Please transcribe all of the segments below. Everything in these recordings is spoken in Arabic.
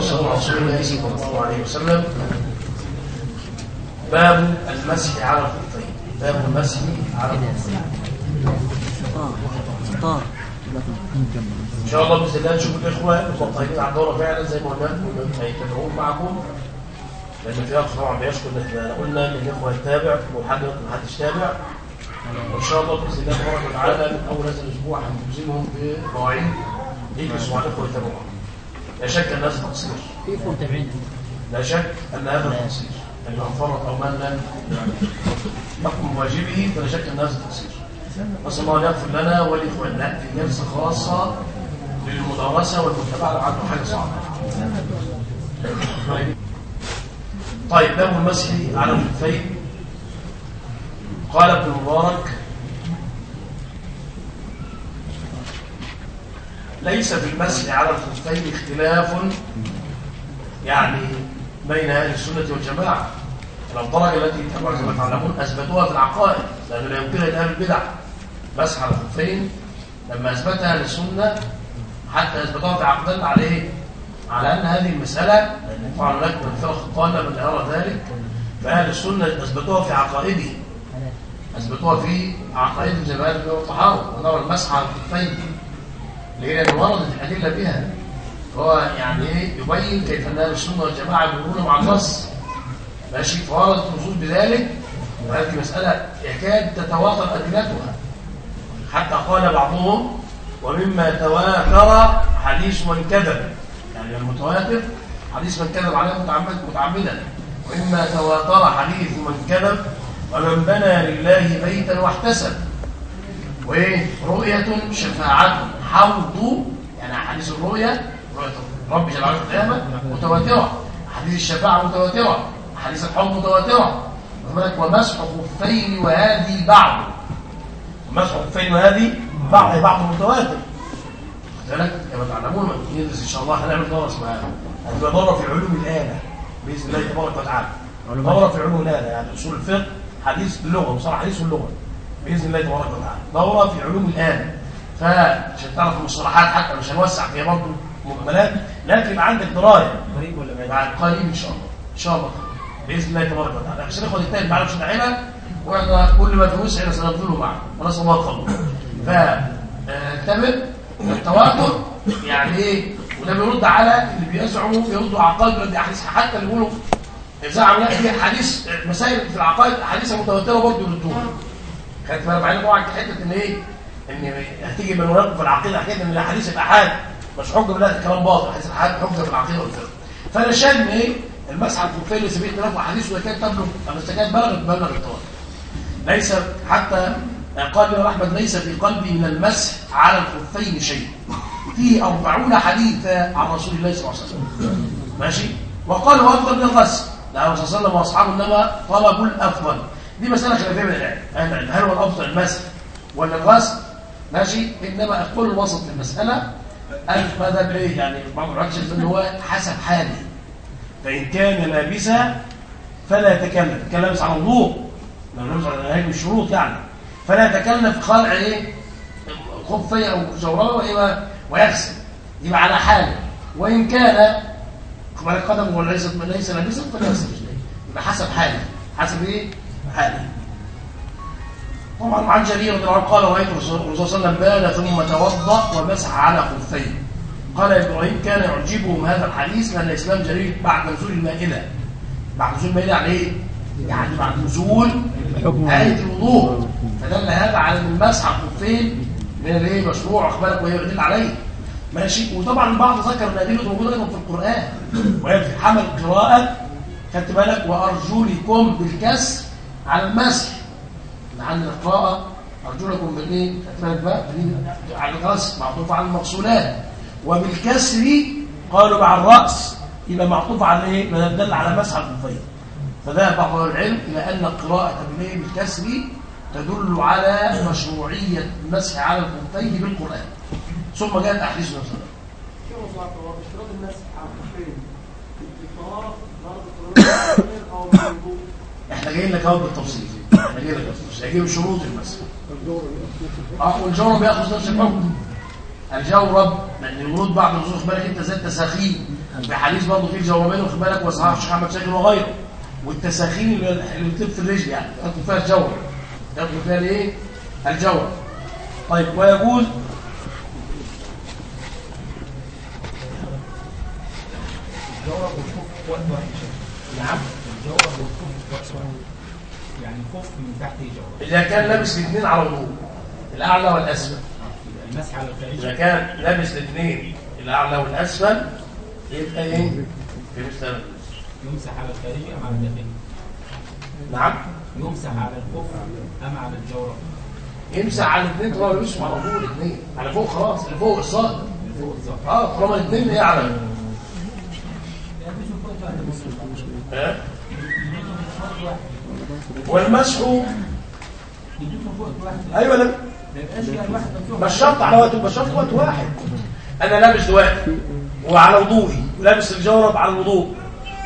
صلى الله عليه وسلم باب المسح على الخفين باب المسح على الخفين إن شاء الله بإذن الله نشوف الإخوة المطهرين على الدورة فعلا زي ما قلنا لكم هيتابعون معكم. لأن في اخ طبعا بيشكر إن إحنا قلنا إن الإخوة يتابع وحد ما حدش تابع. وإن شاء الله بإذن الله تبارك وتعالى من أول هذا الأسبوع هنلزمهم بمواعيد. يجلسوا على الاخوه يتابعوها لا شك أن هذا تقصير. كيف متابعين لا شك أن هذا تقصير. من فرط أو من لم يقم واجبه فلا شك أن هذا تقصير. نسال الله أن يغفر لنا ولإخواننا في جلسه خاصة للمدرسة والمتابعه لعله حاجة صعبة. طيب باب المسح على الخفين قال ابن المبارك ليس في المسح على الخفين اختلاف يعني بين أهل السنة والجماعة. الدرجه التي كما تعلمون أثبتوها في العقائد لأنه لا يمكن أهل البدع. مسح على الخفين لما اثبتها أهل السنة حتى أثبتوها في عقدنا على إيه؟ على أن هذه المسألة طبعا هناك من الفرق الضاله من يرى ذلك. فأهل السنة أثبتوها في عقائدهم أثبتوها في عقائد الجمال والطهاره ونرى المسح على الخفين ليه؟ لأن وردت الادله بها هو يعني إيه؟ يبين كيف ان أهل السنة والجماعة يقولون مع النص ماشي؟ فوردت النصوص بذلك. وهذه مسألة يكاد تتواتر أدلتها. حتى قال بعضهم ومما تواتر حديث من كذب يعني المتواتر حديث من كذب عليه متعمد متعمدا. ومما تواتر حديث من كذب ومن بنى لله بيتا واحتسب. وإيه؟ رؤية شفاعة. حوض يعني حديث الرؤيه رؤية رب جل وعلا القيامة متواترة. حديث الشفاعة متواترة. حديث الحوض متواترة. ومسح خفين وهذه بعض. مسح خفين وهذه بعض بعض متواتر. ذلك كما تعلمون ندرس إن شاء الله هنعمل دوره اسمها هتبقى دورة في علوم الآلة بإذن الله تبارك وتعالى. دورة في علوم الآلة يعني أصول الفقه حديث اللغة مصطلح حديث اللغة بإذن الله تبارك وتعالى. دورة في علوم الآلة. فعشان تعرف المصطلحات حتى مش هنوسع فيها برضه مجملات لكن يبقى عندك دراية. قريب ولا بعيد؟ قريب إن شاء الله إن شاء الله. بإذن الله تبارك وتعالى. عشان ناخد التاني معنا مش نعينها وإحنا كل ما في وسعنا سنبذله معنا ونسال الله القبول فاكتمل التواتر يعني إيه؟ وده بيرد على اللي بيزعموا يردوا عقائد دي احاديث حتى اللي بيقولوا زعموا لا دي حديث مسائل في العقائد أحاديث متواترة برضه يردوها خدت بالك؟ طبعا حتة إن إيه؟ ان هتيجي من وراكم في العقيدة حكايه إن الأحاديث الاحاد مش حجة بالله الكلام باطل حديث الاحاد حجة في العقيدة والفقه. فأنا شايف إن إيه؟ المسح على الخفين اللي سبيل اختلاف أحاديث وكان تبلغ. كانت بلغت مبلغ التواتر ليس حتى قال الإمام أحمد ليس في قلبي من المسح على الخفين شيء. فيه أربعون حديثا عن رسول الله صلى الله عليه وسلم. ماشي؟ وقال هو أفضل من الغسل لأنه صلى الله عليه وسلم وأصحابه إنما طلبوا الأفضل. دي مسألة خلافية من العلم. هل هو الأفضل المسح ولا الغسل ماشي؟ إنما أقول الوسط في المسألة المذهب إيه؟ يعني بعض العلماء شايف إن هو حسب حاله فإن كان لابسا فلا يتكلم كان لابس على وضوء لو لابس على هذه الشروط يعني. فلا يتكلم في خلع إيه؟ خفية أو جوربه وإيه ويغسل. يبقى على حاله. وإن كان قدمه وليس ليس لابسا فلا يغسل رجليه. يبقى حسب حاله. حسب إيه؟ حاله. طبعا عن جرير رضي الله عنه قال رأيت الرسول صلى الله عليه وسلم بال ثم توضأ ومسح على خفيه. قال إبراهيم كان يعجبهم هذا الحديث لأن اسلام جرير بعد نزول المائدة. بعد نزول المائدة يعني إيه؟ يعني بعد نزول آية الوضوء. فدل هذا على إن المسح على الخفين من الإيه؟ مشروع. واخد بالك وهي يدل عليه. ماشي. وطبعا البعض ذكر ان ادله موجودة أيضا في القرآن. وهي في حمل القراءه خدت بالك؟ وارجلكم بالكسر على المسح. عن القراءه ارجلكم بالإيه؟ خدت بالك بقى على الراس معطوف على المغسولات وبالكسر قالوا مع الرأس يبقى معطوف على إيه؟ ما دل على مسح الخفين فذهب بعض العلم إلى أن القراءة بالإيه؟ بالكسر تدل على مشروعية المسح على الخفين بالقرآن. ثم جاءت أحاديث النبي صلى الله عليه وسلم اشتراط المسح على الخفين إحنا جايين لك أهو بالتفصيل. بالتفصيل هجيب شروط المسح آه والجورب بياخذ نفس الحكم. الجورب لأن الورود بعض النصوص خد بالك أنت زي التساخين بحديث برضه فيه الجوربين واخد بالك وصححه الشيخ احمد شاكر وغيره. والتساخين اللي بتلف في الرجل يعني ياخدوا فيها الجورب ياخدوا فيها الايه؟ الجورب طيب ويجوز الجورب والكف وقت واحد. نعم الجورب والكف وقت واحد كف من تحت جورب إذا كان لابس الاثنين على وضوء الأعلى والأسفل. يبقى المسح على الخارج إذا كان لابس الاثنين الأعلى والأسفل يبقى إيه؟ في مثل يمسح على الخارج أم على الداخلي نعم. يمسح على الكف أم على الجورب يمسح على الاثنين طالما لابسهم على وضوء الاثنين. على فوق خلاص اللي فوق الصدر آه طالما الاثنين يعلم ها؟ والمسح أيوه لا مش شرط على وقت مش شرط وقت واحد. أنا لابس دلوقتي وعلى وضوئي ولابس الجورب على الوضوء.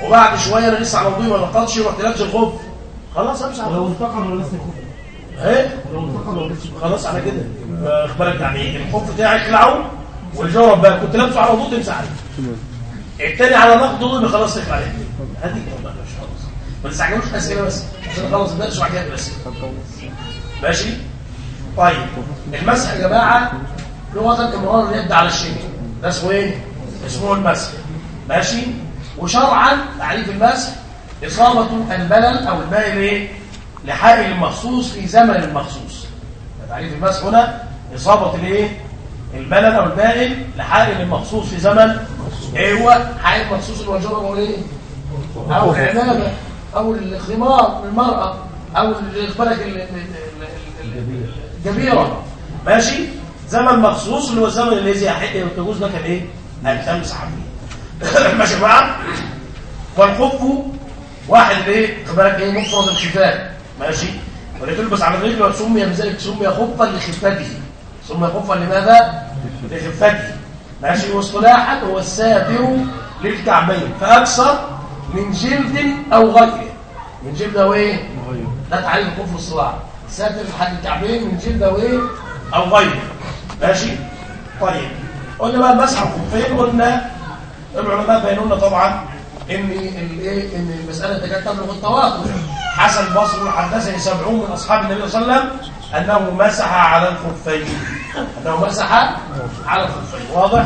وبعد شوية أنا لسه على وضوئي ما نقضش ورحت لابس الخف خلاص أمسح. لو انتقل ولا لسه يخف إيه؟ خلاص على كده. إخبارك يعني الخف بتاعك اخلعه والجورب بقى. كنت لابسه على وضوء تمسح عليه. التاني على نقض وضوء خلاص تخلع عليه. هدي والله مش خلاص ما تستعجلوش أسئلة بس. عشان نخلص الدرس وبعد كده الاسئله ماشي؟ طيب المسح يا جماعة لغه امرار اليد على الشيء. ده اسمه إيه؟ اسمه المسح. ماشي؟ وشرعا تعريف المسح إصابة البلل أو المائل إيه؟ لحائل مخصوص في زمن مخصوص تعريف المسح هنا إصابة الإيه؟ البلل أو المائل لحائل مخصوص في زمن إيه هو؟ حائل مخصوص اللي هو الجرب أو إيه؟ أو العنابه أو الخمار للمراه أو ال- بالك ال- ال- ال- ال- الجبيرة. ماشي؟ زمن مخصوص اللي هو الزمن اللي زي حتة والتجوز ده كان إيه؟ ان تمسح فيه ماشي يا جماعة. والخف واحد إيه؟ خد بالك إيه؟ مفرد الخفاف. ماشي؟ ولتلبس على الرجل وسمي بذلك سمي خفا لخفته. سمي خفا لماذا؟ لخفته. ماشي؟ واصطلاحا هو الساتر للكعبين. فأكثر من جلد أو غيره. من جلد أو إيه؟ ده تعريف الكفر الصلاح ساتر لحد الكعبين من جلد أو إيه؟ أو غيره. ماشي؟ طيب. قلنا بقى المسح الخفين قلنا؟ العلماء بينوا لنا طبعا إن الايه إن المسألة كانت تبلغ التواتر حسن البصري حدثني سبعون من أصحاب النبي صلى الله عليه وسلم أنه مسح على الخفين. أنه مسح على الخفين. واضح؟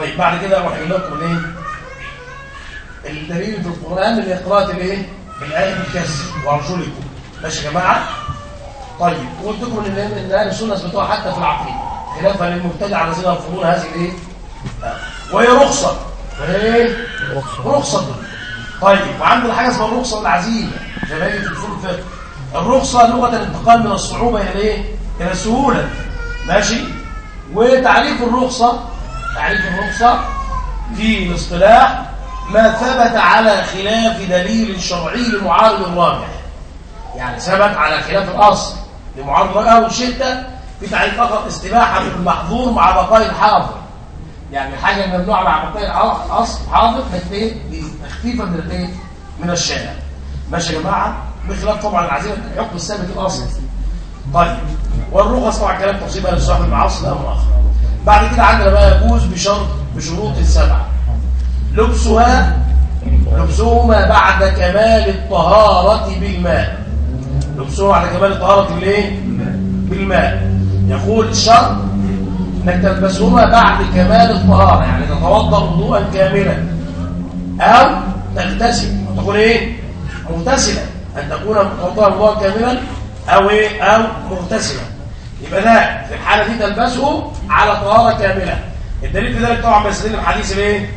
طيب بعد كده أروح أقول لكم الايه الدليل في القرآن اللي قراءه الايه الايه بالكسر وارجلكم ماشي يا جماعة؟ طيب وقلت لكم إن ان أهل السنة اثبتوها حتى في العقيدة. خلافا للمبتدع الذين يرفضون هذه الإيه؟ آه. وهي رخصة. إيه؟ رخصة. طيب وعندنا حاجة اسمها الرخصة العزيمة. زي ما هي في اصول الفقه الرخصة لغة الانتقال من الصعوبة إلى الايه إلى السهوله ماشي؟ وتعريف الرخصة تعريف الرخصه في الاصطلاح ما ثبت على خلاف دليل شرعي لمعارض الراجح يعني ثبت على خلاف الأصل لمعارض أو الشدة في تعريف اخر استباحة المحظور مع بقاء الحاضر. يعني الحاجة الممنوعه مع بقاء الأصل حاضر تخفيفا من الايه من الشارع. ماشي يا جماعة؟ بخلاف طبعا العزيمة الحكم الثابت الاصل طيب والرخص طبعا كلام تفصيل بقى لصاحب العصر ده أمر آخر؟ بعد كده عندنا بقى يجوز بشرط بشروط السبعة لبسها لبسهما بعد كمال الطهارة بالماء لبسهما بعد كمال الطهارة بالإيه؟ بالماء يقول الشرط إنك تلبسهما بعد كمال الطهارة يعني تتوضأ وضوءا كاملا أو تغتسل تقول إيه؟ مغتسلا أن تكون متوضأ وضوءا كاملا أو إيه؟ أو مغتسلا يبقى ده في الحالة دي تلبسه على طهارة كاملة. الدليل في ذلك طبعا بيستدل بحديث الايه؟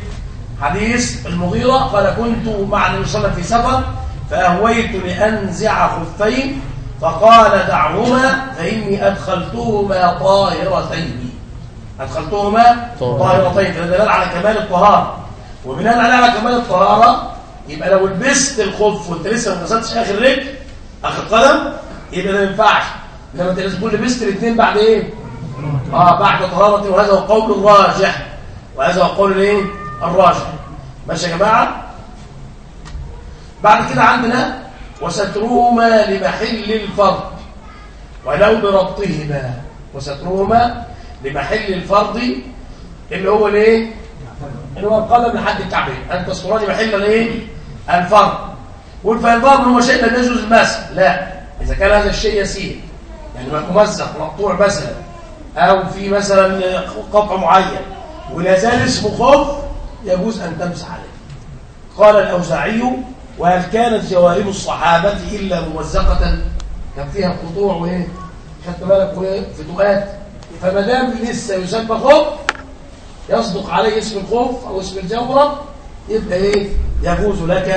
حديث المغيرة. قال كنت مع النبي صلى الله عليه وسلم في سفر فأهويت لأنزع خفين فقال دعهما فإني أدخلتهما طاهرتين. أدخلتهما طاهرتين. فده دلال على كمال الطهارة. وبناء على كمال الطهارة يبقى لو لبست الخف وانت لسه ما غسلتش آخر رجل آخر قدم يبقى ده ما ينفعش. انما انت لازم لبست الاثنين بعد إيه؟ آه بعد طهارة وهذا هو قول الراجح. وهذا هو قول الايه؟ الراجح. ماشي يا جماعة؟ بعد كده عندنا وسترهما لمحل الفرد ولو بربطهما. وسترهما لمحل الفرض اللي هو الايه؟ اللي هو القلم لحد الكعبين. ان تذكراني محل الايه؟ الفرض. قل فالفرض هو شيء لم يجوز المسح. لا. إذا كان هذا الشيء يسير. يعني ممزق مقطوع مثلا أو في مثلا قطع معين ولا زال اسمه خف يجوز أن تمسح عليه. قال الأوزاعي وهل كانت جوارب الصحابة إلا ممزقة؟ كان فيها قطوع وإيه؟ خدت بالك وإيه؟ فتوقات فما دام لسه يسمى خف يصدق عليه اسم الخوف أو اسم الجورب يبقى إيه؟ يجوز لك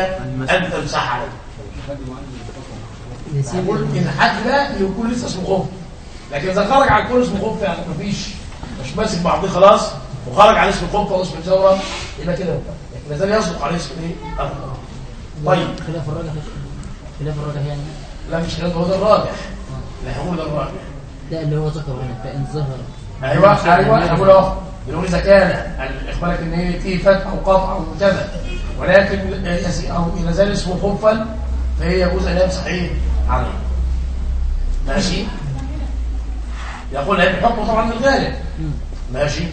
أن تمسح عليه. يقول الحد ده يكون لسه اسمه خوف. لكن إذا خرج عن كل اسم خوف يعني مفيش. مش ماسك بعضيه خلاص. وخرج عن اسم الخوف أو اسم الجورب يبقى كده. لكن ما زال يصدق عليه اسم إيه. طيب. خلاف الراجح خلاف الراجح يعني؟ لا مش كده هو ده الراجح. لا هو ده الراجح. ده اللي هو ذكر هنا فإن ظهر. أيوه أيوه أقول أهو. بنقول إذا كان أخبارك ان هي فيه فتح أو قطع أو كذا ولكن أو إذا زال اسمه خفا فهي يجوز أن يمسح إيه عليه ماشي؟ يقول هي بحكم طبعا الغالب ماشي؟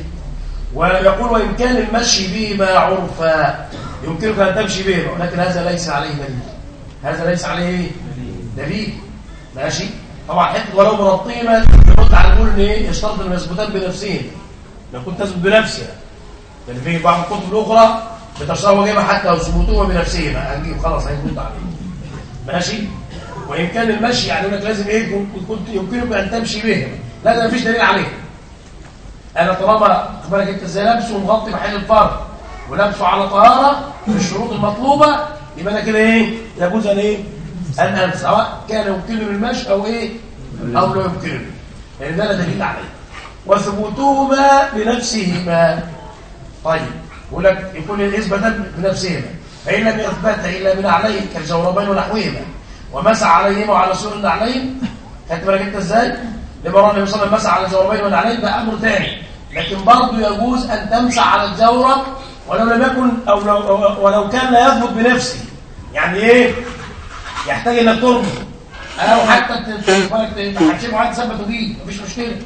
ويقول وان كان المشي بهما عرفا. يمكنك أن تمشي بهما ولكن هذا ليس عليه دليل. هذا ليس عليه؟ دليل. ماشي؟ طبعا حتة ولو مرطيما يرد على ان إيه؟ يشترط ان يثبتان بنفسهم كنت تثبت بنفسها لأن في بعض الكتب الأخرى بتشرح وجيبها حتى لو ثبوتهما بنفسهما. هنجيب خلاص هيرد عليه. ماشي؟ وإن كان المشي يعني يقول لك لازم كنت يمكنك أن تمشي به. لا ده مفيش دليل عليه. أنا طالما بالك أنت إزاي لابسه ومغطي محل الفرد ولابسه على طهارة بالشروط المطلوبة يبقى أنا كده إيه؟ يجوز أن إيه؟ أن ألبس سواء كان يمكنني المشي أو إيه؟ أو لا يمكنني. لأن ده لا دليل عليه. وثبوتهما بنفسهما. طيب يقول لك يكون الإثبات بنفسهما. فإن لم يثبت إلا من عليه كالجوربين ونحوهما. ومسح عليهما وعلى سور النعلين خدت بالك انت إزاي؟ لما النبي صلى الله عليه وسلم مسح على الجوربين والنعلين ده أمر ثاني لكن برضه يجوز أن تمسح على الجورب ولو لم يكن أو لو ولو كان لا يثبت بنفسه. يعني إيه؟ يحتاج انك ترمي. أو حتى هتشيل واحد ثبته بيه مفيش مشكلة.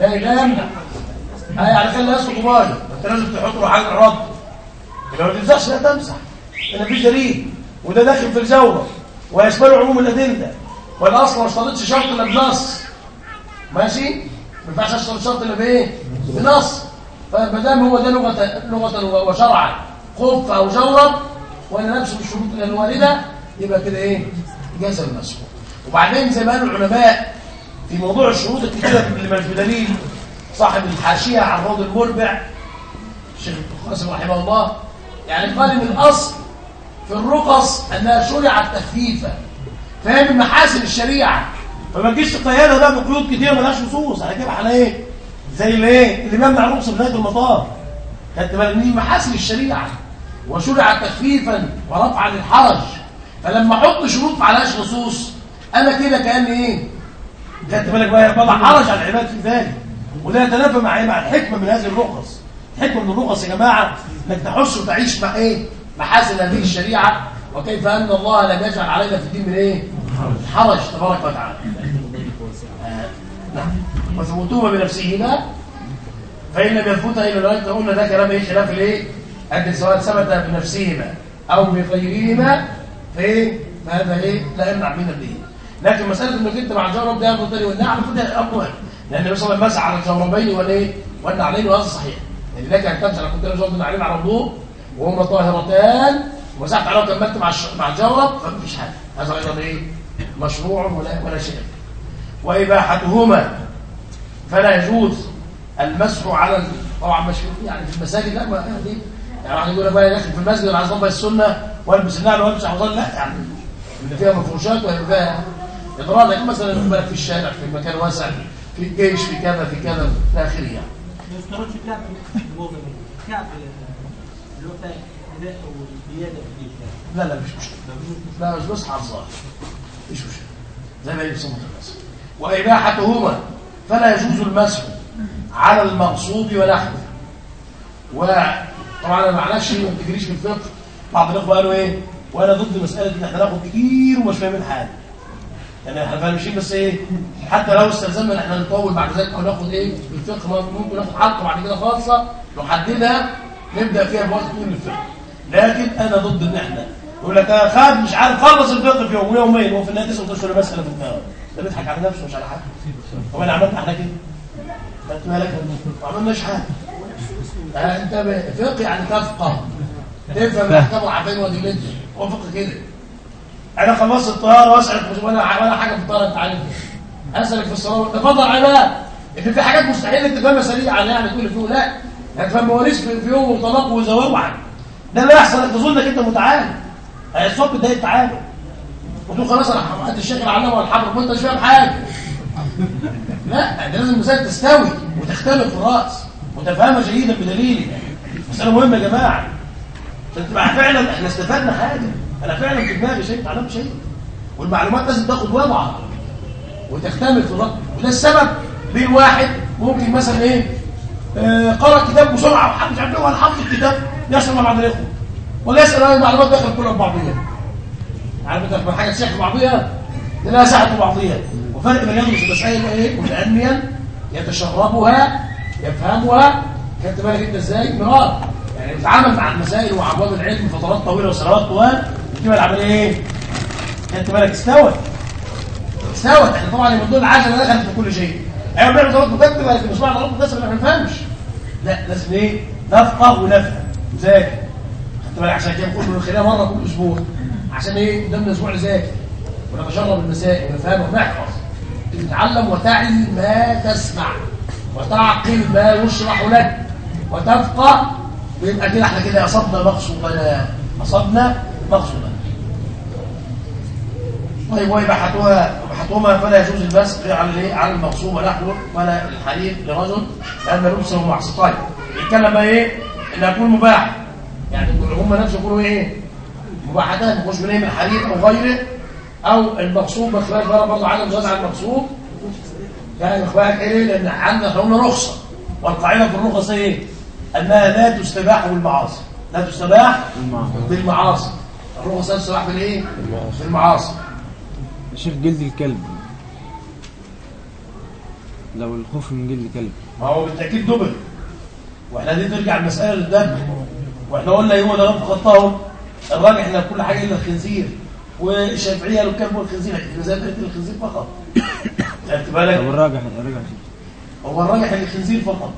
لا لا يمنع يعني خلي يسقط ميه أنت لازم تحط له حاجة رد. لو ما تمسحش لا تمسح. لأن مفيش دليل. وده داخل في الجورة. ويشمل عموم الأدلة. والأصل ما اشترطش شرط إلا بنص. ماشي؟ ما ينفعش أشترط شرط إلا بإيه؟ بنص. فما دام هو ده لغه لغة وشرعا خف أو جورب وأنا نفسه بالشروط الواردة يبقى كده إيه؟ جاز المسح وبعدين زي ما قالوا العلماء في موضوع الشروط الكتيرة اللي مش بدليل صاحب الحاشية عن روض المربع الشيخ القاسم رحمه الله يعني قال إن الأصل في الرخص أنها شرعت تخفيفا. فهي من محاسن الشريعة. فما تجيش تقيدها بقى بقيود كتيره مالهاش نصوص. على كده على إيه؟ زي الإيه؟ اللي بيمنع الرخصه في نهايه المطاف. بالك؟ دي محاسن الشريعة. وشرعت تخفيفا ورفعا للحرج. فلما أحط شروط ما عليهاش نصوص أنا كده كأني إيه؟ خدت بالك بقى؟ بضع حرج على العباد في ذلك. وده يتنافى مع إيه؟ مع الحكمة من هذه الرخص الحكمة من الرخص يا جماعة إنك تحس وتعيش مع إيه؟ محاسن هذه الشريعة؟ وكيف أن الله لم يجعل علينا في الدين من إيه؟ حرج تبارك وتعالى. آه، نعم. وثبوتهما بنفسهما فإن لم يثبتا إلا ذلك قلنا ده كلام إيه خلاف الايه أن سواء ثبت بنفسهما أو بغيرهما فإيه؟ هذا إيه؟ لا يمنع من الدين. لكن مسألة إنك أنت مع الجورب ده أمر ثاني والنعم فده أمر واحد لأن النبي صلى الله عليه وسلم مسح على الجوربين والايه والنعلين وهذا صحيح. يعني لك أن تمسح كنت أنا جورب النعلين على الوضوء وهما طاهرتان ومسحت عليهم وكملت مع. مع الجورب فمفيش حاجة. هذا أيضا إيه؟ مشروع ولا ولا شيء. وإباحتهما فلا يجوز المسح على. طبعا مش يعني في المساجد لا ما دي يعني واحد يقول لك داخل في المسجد أنا عايز اطبق السنة والبس النعل والبس عوضان لا يعني إن فيها مفروشات وهيبقى فيها اضرار لكن مثلا بالك في الشارع في مكان واسع في الجيش في كذا في كذا إلى اخره يعني. لا لا مش مشكلة. لا مش بس على مش مشكلة. زي ما يجب صمت المسح وإباحتهما فلا يجوز المسح على المغصوب ونحوه وطبعا أنا معلش ما بتجريش في الفقه بعض الإخوة قالوا إيه؟ وأنا ضد مسألة إن إحنا ناخد كتير ومش فاهمين حاجة. يعني إحنا فاهمين بس إيه؟ حتى لو استلزمنا إن إحنا نطول بعد ذلك وناخد إيه؟ الفقه ممكن ناخد حلقة بعد كده خاصه نحددها نبدأ فيها بوقت طول الفقه. لكن أنا ضد إن إحنا يقول لك أنا خد مش عارف خلص الفقه في يوم ويومين وفي النهايه 19 مساله في دماغه. ده بيضحك على نفسه مش على حد طب أنا عملت إحنا كده. خدت بالك ما عملناش حاجة. آه، أنت ب- فقه يعني تفقه تفهم الاحكام والعفين وادلتها هو فقه كده. أنا خلصت الطهارة وأسألك مش ولا حاجة في الطهارة أنت عارفها. أسألك في الصلاة. تفضل عباد إن في حاجات مستحيل أنت تفهمها سريعا يعني تقول فيه لا هتفهم مواريث في في يوم وطلاق وزواج وعن ده اللي يحصل انت تظن انك انت متعالم. هي الصبح ده التعالم وتقول خلاص أنا حققت الشيخ العلامة والحبر وأنت مش فاهم حاجة. لا ده لازم المسائل تستوي وتختلف الراس وتفهمها جيدا بدليل. مسألة مهمة يا جماعة. عشان تبقى فعلا إحنا استفدنا حاجة. أنا فعلا في دماغي شيء اتعلمت شيء. والمعلومات لازم تاخد وضعها وتكتمل في الرأي وده السبب. بين واحد ممكن مثلا إيه؟ قرأ كتاب بسرعة وحد مش عارف إيه ولا حفظ الكتاب. يسال مع بعض الاخوه ولا يسال عن المعلومات داخل كلها في بعضيها عارف أنت حاجة تشيخ في بعضيها ساعة في بعضيها. وفرق بين يدرس المسائل إيه متأنيا يتشربها يفهمها. خدت بالك أنت إزاي؟ مرار يعني يتعامل مع المسائل وابواب العلم فترات طويلة وسنوات طوال. وتبقى العملية إيه؟ خدت بالك؟ استوت. استوت. إحنا طبعا من ضمن العجله دخلت في كل شيء. أيوه بنعمل ضرب مكتب لكن مش معنى ضرب مكتب ما بنفهمش. لا لازم إيه؟ نفقة ونفهم ذاكر خدت بالك عشان كده نقول من خلال مرة كل أسبوع. عشان إيه؟ قدامنا أسبوع نذاكر ونتشرب المسائل ونفهم ونحفظ تتعلم وتعي ما تسمع. وتعقل ما يشرح لك. وتفقه ويبقى كده إحنا كده أصبنا مقصودنا أصبنا مقصودنا طيب وإباحتها إباحتهما فلا يجوز البس على على المغصوب ونحوه ولا الحرير لرجل لأن لبسه معصي طيب يتكلم إيه؟ إن يكون مباح. يعني هم نفسه يقولوا إيه؟ مباحتان مش من إيه من الحرير أو غيره أو المغصوب. بخلاف بره برضه عدم جواز على المغصوب. يعني اخوانك إيه؟ لأن عندنا قلنا رخصه والقاعدة في الرخص إيه؟ أنها لا تستباح بالمعاصي. لا تستباح بالمعاصي. الرخص لا تستباح بالايه بالمعاصي. شيخ جلد الكلب. لو الخوف من جلد الكلب. ما هو بالتأكيد دبل. وإحنا دي ترجع المسألة للدم. وإحنا قلنا يوم ده غلط خطاهم. الراجح إن كل حاجة إلا الخنزير. والشافعية قالوا الكلب والخنزير لكن زي قلت الخنزير فقط. خدت بالك؟ طب الراجح الراجح هو الراجح إن الخنزير فقط.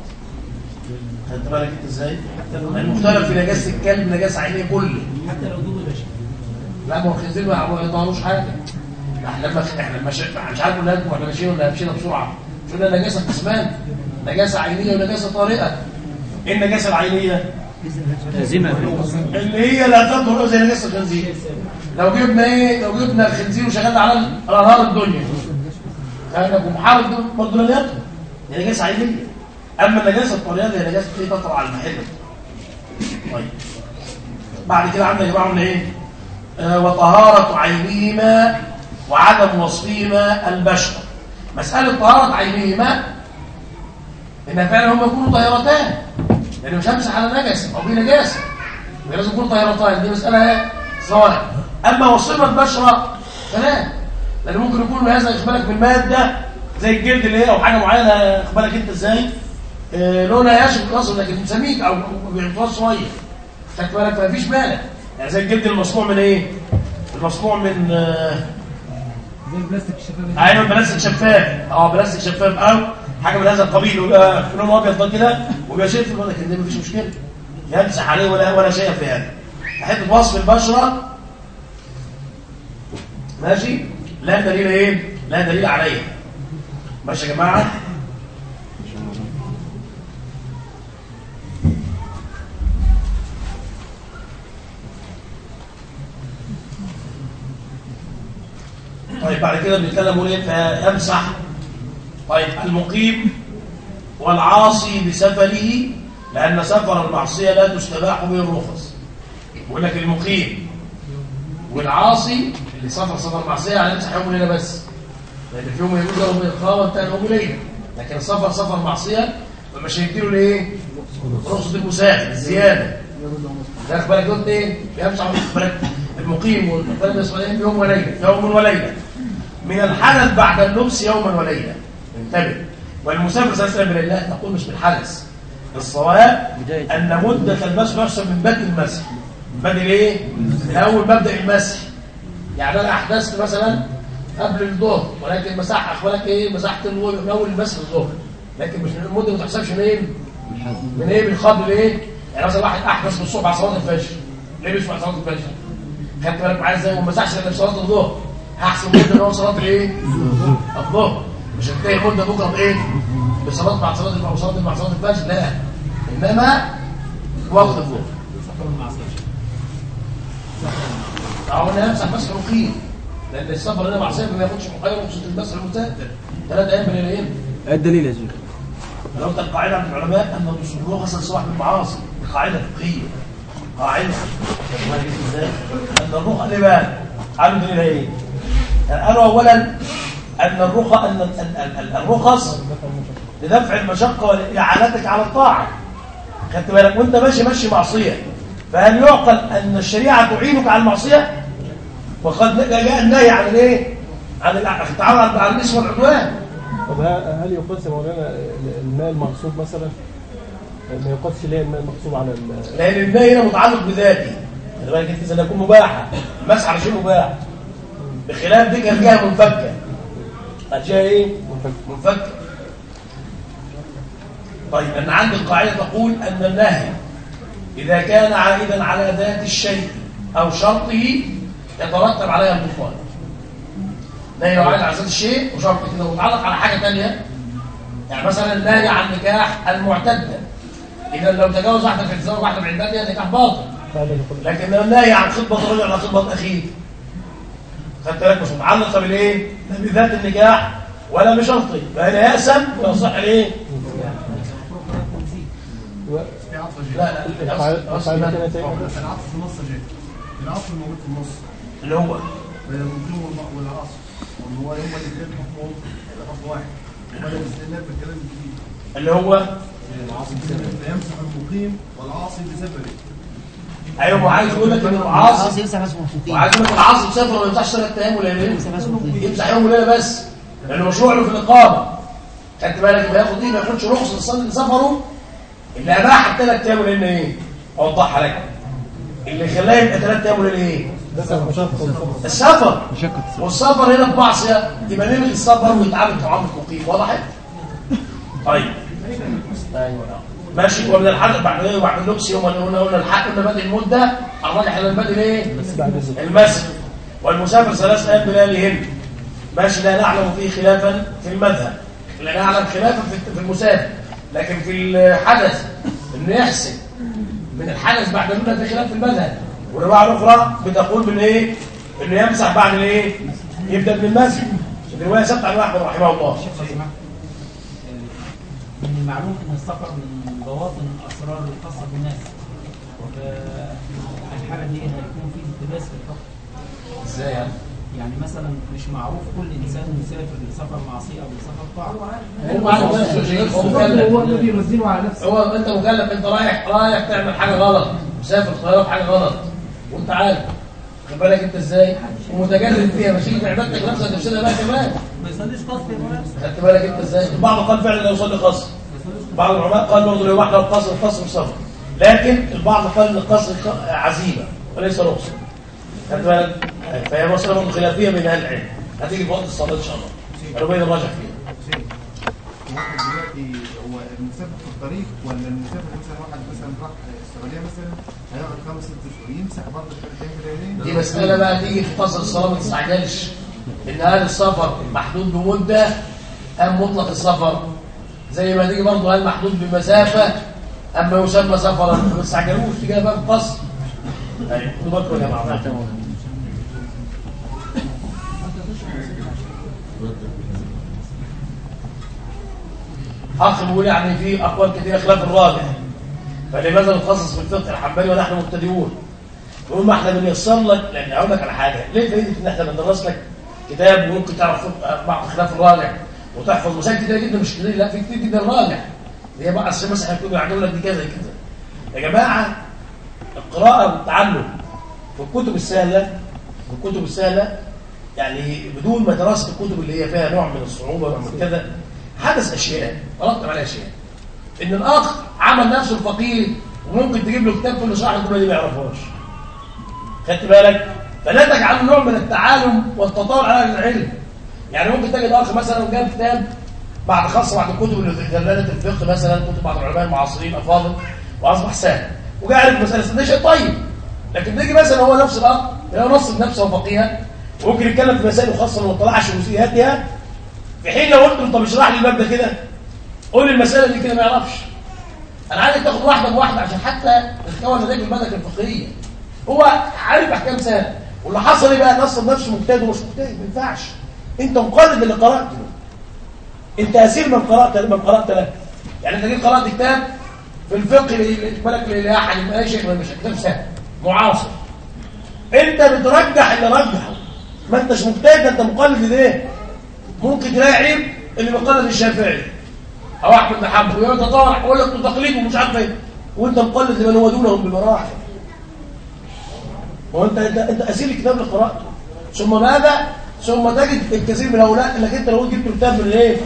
خدت بالك أنت إزاي؟ المختلف في نجاسة الكلب نجاسة عينيه كله. حتى لو دوب بشر لا ما هو الخنزير ما يطهروش حاجة. إحنا لما إحنا مش مش عارف إحنا ماشيين ولا مشينا بسرعة. قلنا نجاسة قسمان. نجاسة عينية ونجاسة طارئة. إيه النجاسة العينية؟ اللي هي لا تطهر زي نجاسة الخنزير. لو جبنا إيه؟ لو جبنا الخنزير وشغلنا على على نهار الدنيا. كان محارب ده برضه لا يطهر دي نجاسة عينية. أما النجاسة الطارئة هي نجاسة إيه؟ تطلع على المحل. طيب. بعد كده عندنا يا جماعة إيه؟ آه وطهارة عينيهما وعدم وصفهما البشره مسألة طهارة عينيهما إن فعلا هم يكونوا طاهرتان. لأن مش همسح على نجس نجاسه يبقى لازم يكونوا طاهرتان. دي مسألة إيه ظاهرة. أما وصفها البشرة فلا لأن ممكن يكون هذا يخبرك من ماده زي الجلد اللي هي أو حاجة معينة. يخبرك أنت إزاي؟ آه، لونها يشبه الاصل لكن سميك أو بيعطوها شوية خدت بالك؟ فمفيش مانع. يعني زي الجلد المصنوع من إيه؟ المصنوع من آه، زي البلاستيك الشفاف أيوه بلاستيك شفاف. آه بلاستيك شفاف. أو حاجة من هذا القبيل ويبقى لونه أبيض ده كده ويبقى شايف الوضع كده مفيش مشكلة. يمسح عليه ولا ولا شيء في هذا حتة وصف البشرة. ماشي؟ لا دليل إيه؟ لا دليل عليه. ماشي يا جماعة؟ طيب بعد كده بنتكلم إيه؟ فيمسح طيب المقيم والعاصي بسفره لأن سفر المعصية لا تستباح به الرخص. بيقول لك المقيم والعاصي اللي سفر سفر المعصية هنمسح يوم ليلة بس. لأن في يوم يقول له يوم الخاوة انتهى يوم ليلة لكن سفر سفر معصية فمش هيديله الايه؟ رخصة المسافر الزيادة. ده بالك قلت إيه؟ بيمسح المقيم والمقيم الصالحين بيوم وليلة يوم وليلة. من الحدث بعد اللبس يوما وليلة انتبه. والمسافر ثلاثة أيام بالله تقول مش بالحدث. الصواب أن مدة المسح يحسب من بدء المسح. من بدء الإيه؟ من أول مبدأ المسح. يعني أنا أحدثت مثلا قبل الظهر ولكن مسح أخبارك إيه؟ مسحت من أول المسح الظهر لكن مش من المدة ما تحسبش منين؟ من إيه؟ من قبل إيه؟ يعني مثلا واحد أحدث بالصبح على صلاة الفجر. ليه بعد صلاة الفجر؟ خدت بالك معايا إزاي؟ وما مسحش الا في صلاة الظهر. هحسب مده ان هو صلاة الايه الظهر مش هتلاقي مدة بكره بايه بصلاة بعد صلاة الظهر وصلاه بعد صلاة الفجر لا. إنما وقت الظهر أو أنا امسح مسح مقيم لأن السفر هنا معصيه ما ياخدش مقيم وخصوص المسح المسافر ثلاث أيام بليلين إيه الدليل يا شيخ لو القاعدة عند العلماء ان الرخص لصاحب المعاصي قاعدة فقهية. قاعدة. ان الرخص ليه بقى. قالوا دليلها إيه؟ قالوا اولا أن الرخص ال- الرخص لدفع المشقة ولاعانتك على الطاعة. خدت بالك؟ وأنت ماشي ماشي معصية. فهل يعقل أن الشريعة تعينك على المعصية؟ وقد جاء النهي عن الإيه؟ عن التعامل مع الإسم والعدوان. طب هل يقاس يا مولانا الماء المغصوب مثلا؟ ما يقاسش ليه الماء المغصوب على ال- لأن النهي هنا متعلق بذاتي. خلي بالك؟ إنت يكون مباحة المسح على شيء مباح. بخلاف دي كان جهه منفكة. الجهه إيه؟ منفكة. طيب أن عندي القاعدة تقول أن النهي إذا كان عائدا على ذات الشيء أو شرطه يترتب عليها البطلان نهي لو عائد على ذات الشيء وشرطه كده متعلق على حاجة ثانية يعني مثلا النهي عن نكاح المعتدة. اذا لو تجاوز واحدة في التزام واحدة من عدتها نكاح باطل. لكن النهي عن خطبة الرجل على خطبة أخيه خدت بالك مش متعلقه بالايه؟ لا بذات النكاح ولا بشرطه فهنا يأسم ويصح الايه؟ في عطف لا لا؟ العطف في النص جاي العطف الموجود في النص. اللي هو؟ بين والم- والعاصي وان هو هما الاثنين حكمهم هيبقى حكم واحد. وبدا الاستئناف بالكلام الجديد اللي هو؟ لا يمسح المقيم والعاصي بسفره أيوه ما عايز يقول لك ان العاصي وعايز يقول لك العاصي مسافر وما يمسحش ثلاث أيام ولا يومين يمسح يوم وليلة بس. لأنه مشروع له في الإقامة. خدت بالك يبقى ياخد إيه ما ياخدش رخصه يصلي لسفره اللي أباح الثلاث أيام وليلة إيه؟ أوضحها لك. اللي خلاه يبقى ثلاث أيام وليلة إيه؟ السفر. والسفر هنا في معصية. يبقى نلغي السفر ويتعامل كعامل مقيم وضحت؟ طيب. أيوه ماشي ومن الحد بعد إيه؟ وبعد اللبس يوم قلنا قلنا الحق قلنا بدء المده الراجح إلى البدء إيه؟ المسح. والمسافر ثلاث أيام بلياليهن. ماشي لا نعلم فيه خلافا في المذهب. لا نعلم خلافا في المسافر لكن في الحدث إنه يحسن من الحدث بعد المده في خلاف في المذهب. والروايه الاخرى بتقول بالايه؟ إنه يمسح بعد الايه؟ يبدأ بالمسح الروايه ثابته عن احمد رحمه الله. من المعلوم إن السفر من بواطن الاسرار الخاصه بالناس الحالة دي هيكون في التباس في الحكم. إزاي يعني؟ يعني مثلا مش معروف كل إنسان مسافر لسفر معصية أو لسفر طاعة. هو نفسه شيء هو مكلف. هو الذي ينزله على نفسه. هو أنت مكلف أنت رايح رايح تعمل حاجة غلط. مسافر طياره في حاجة غلط. وأنت عارف. خد بالك أنت إزاي؟ ومتجلد فيها. مش في عبادتك نفسك تفسدها بقى كمان ما يصليش قصد يا مولانا خدت بالك أنت إزاي؟ البعض قال فعلا لا يصلي قصر بعض العلماء قال برضه لو واحدة القصر القصر بسفر لكن البعض قال إن القصر عزيمة وليس رخصة. خدت بالك؟ فهي مسألة خلافية بين أهل العلم. هتيجي في وقت الصلاة إن شاء الله. قالوا بين الراجح فيها. واحد دلوقتي هو المسافر في الطريق ولا المسافر مثلا واحد مثلا راح السعودية مثلا هيقعد خمس ست شهور يمسح برضه أيام دي مسألة بقى تيجي في قصر الصلاة ما تستعجلش. إن هل السفر محدود بمدة أم مطلق السفر زي ما تيجي برضه هل محدود بمسافة؟ أم ما يسمى سفرا. ما تستعجلوش تيجي بقى؟ أيوة. خدوا بالكم يا جماعة أخ بيقول يعني في أقوال كثيرة خلاف الراجح. فلماذا نتخصص في الفقه الحنبلي ونحن مبتدئون؟ نقول ما إحنا بنيسر لك لأن أقول لك على حاجة. ليه؟ فايدة إن إحنا بندرس لك كتاب وممكن تعرف بعض خلاف الراجع وتحفظ مسائل كتير جدا مش كتير لا في كتير جدا راجع هي بقى اصل مثلا هيكون يعملوا لك دي كذا كذا. يا جماعة القراءة والتعلم في الكتب السهلة في الكتب السهلة يعني بدون ما دراسه الكتب اللي هي فيها نوع من الصعوبة ونوع من كذا حدث أشياء ترتب عليها أشياء. إن الأخ عمل نفسه الفقيه وممكن تجيب له كتاب كل شرح الجمله دي ما يعرفهاش. خدت بالك؟ فنتج عنه نوع من التعالم والتطور على العلم. يعني ممكن تجد أخ مثلا جاب كتاب بعد خاصة بعد الكتب اللي جلالة الفقه مثلا كتب بعض العلماء المعاصرين أفاضل وأصبح سهل. وجاء عرف مسألة ده شيء طيب. لكن تيجي مثلا هو نفس الاخ هو نصب نفسه فقيها وممكن يتكلم في مسائل خاصة وما طلعش جزئياتها في حين لو قلت له طب اشرح لي الباب ده كده. قول لي المسألة دي كده ما يعرفش. أنا عايزك تاخد واحدة بواحدة عشان حتى تتكون لديك المدرك الفقهية. هو عارف احكام سهله واللي حصل إيه بقى نصب نفسه مجتهد ومش مجتهد ما ينفعش. انت مقلد اللي قرأته. انت اسير من قرات من قرأت له يعني انت جيت قرأت كتاب في الفقه اللي بالك لاحد من أي شيخ مش كتاب سهل. معاصر. انت بترجح اللي رجحه. ما انتش مجتهد انت مقلد ليه ممكن تلاقي عيب اللي بيقلد الشافعي. أو أحمد بن حنبل. ويتطور يقول لك تقليد ومش عارف إيه. وانت مقلد لمن هو دونهم بمراحل. وانت انت انت أسير الكتاب اللي قرأته. ثم ماذا؟ ثم تجد الكثير من هؤلاء انك انت لو جبت كتاب من إيه؟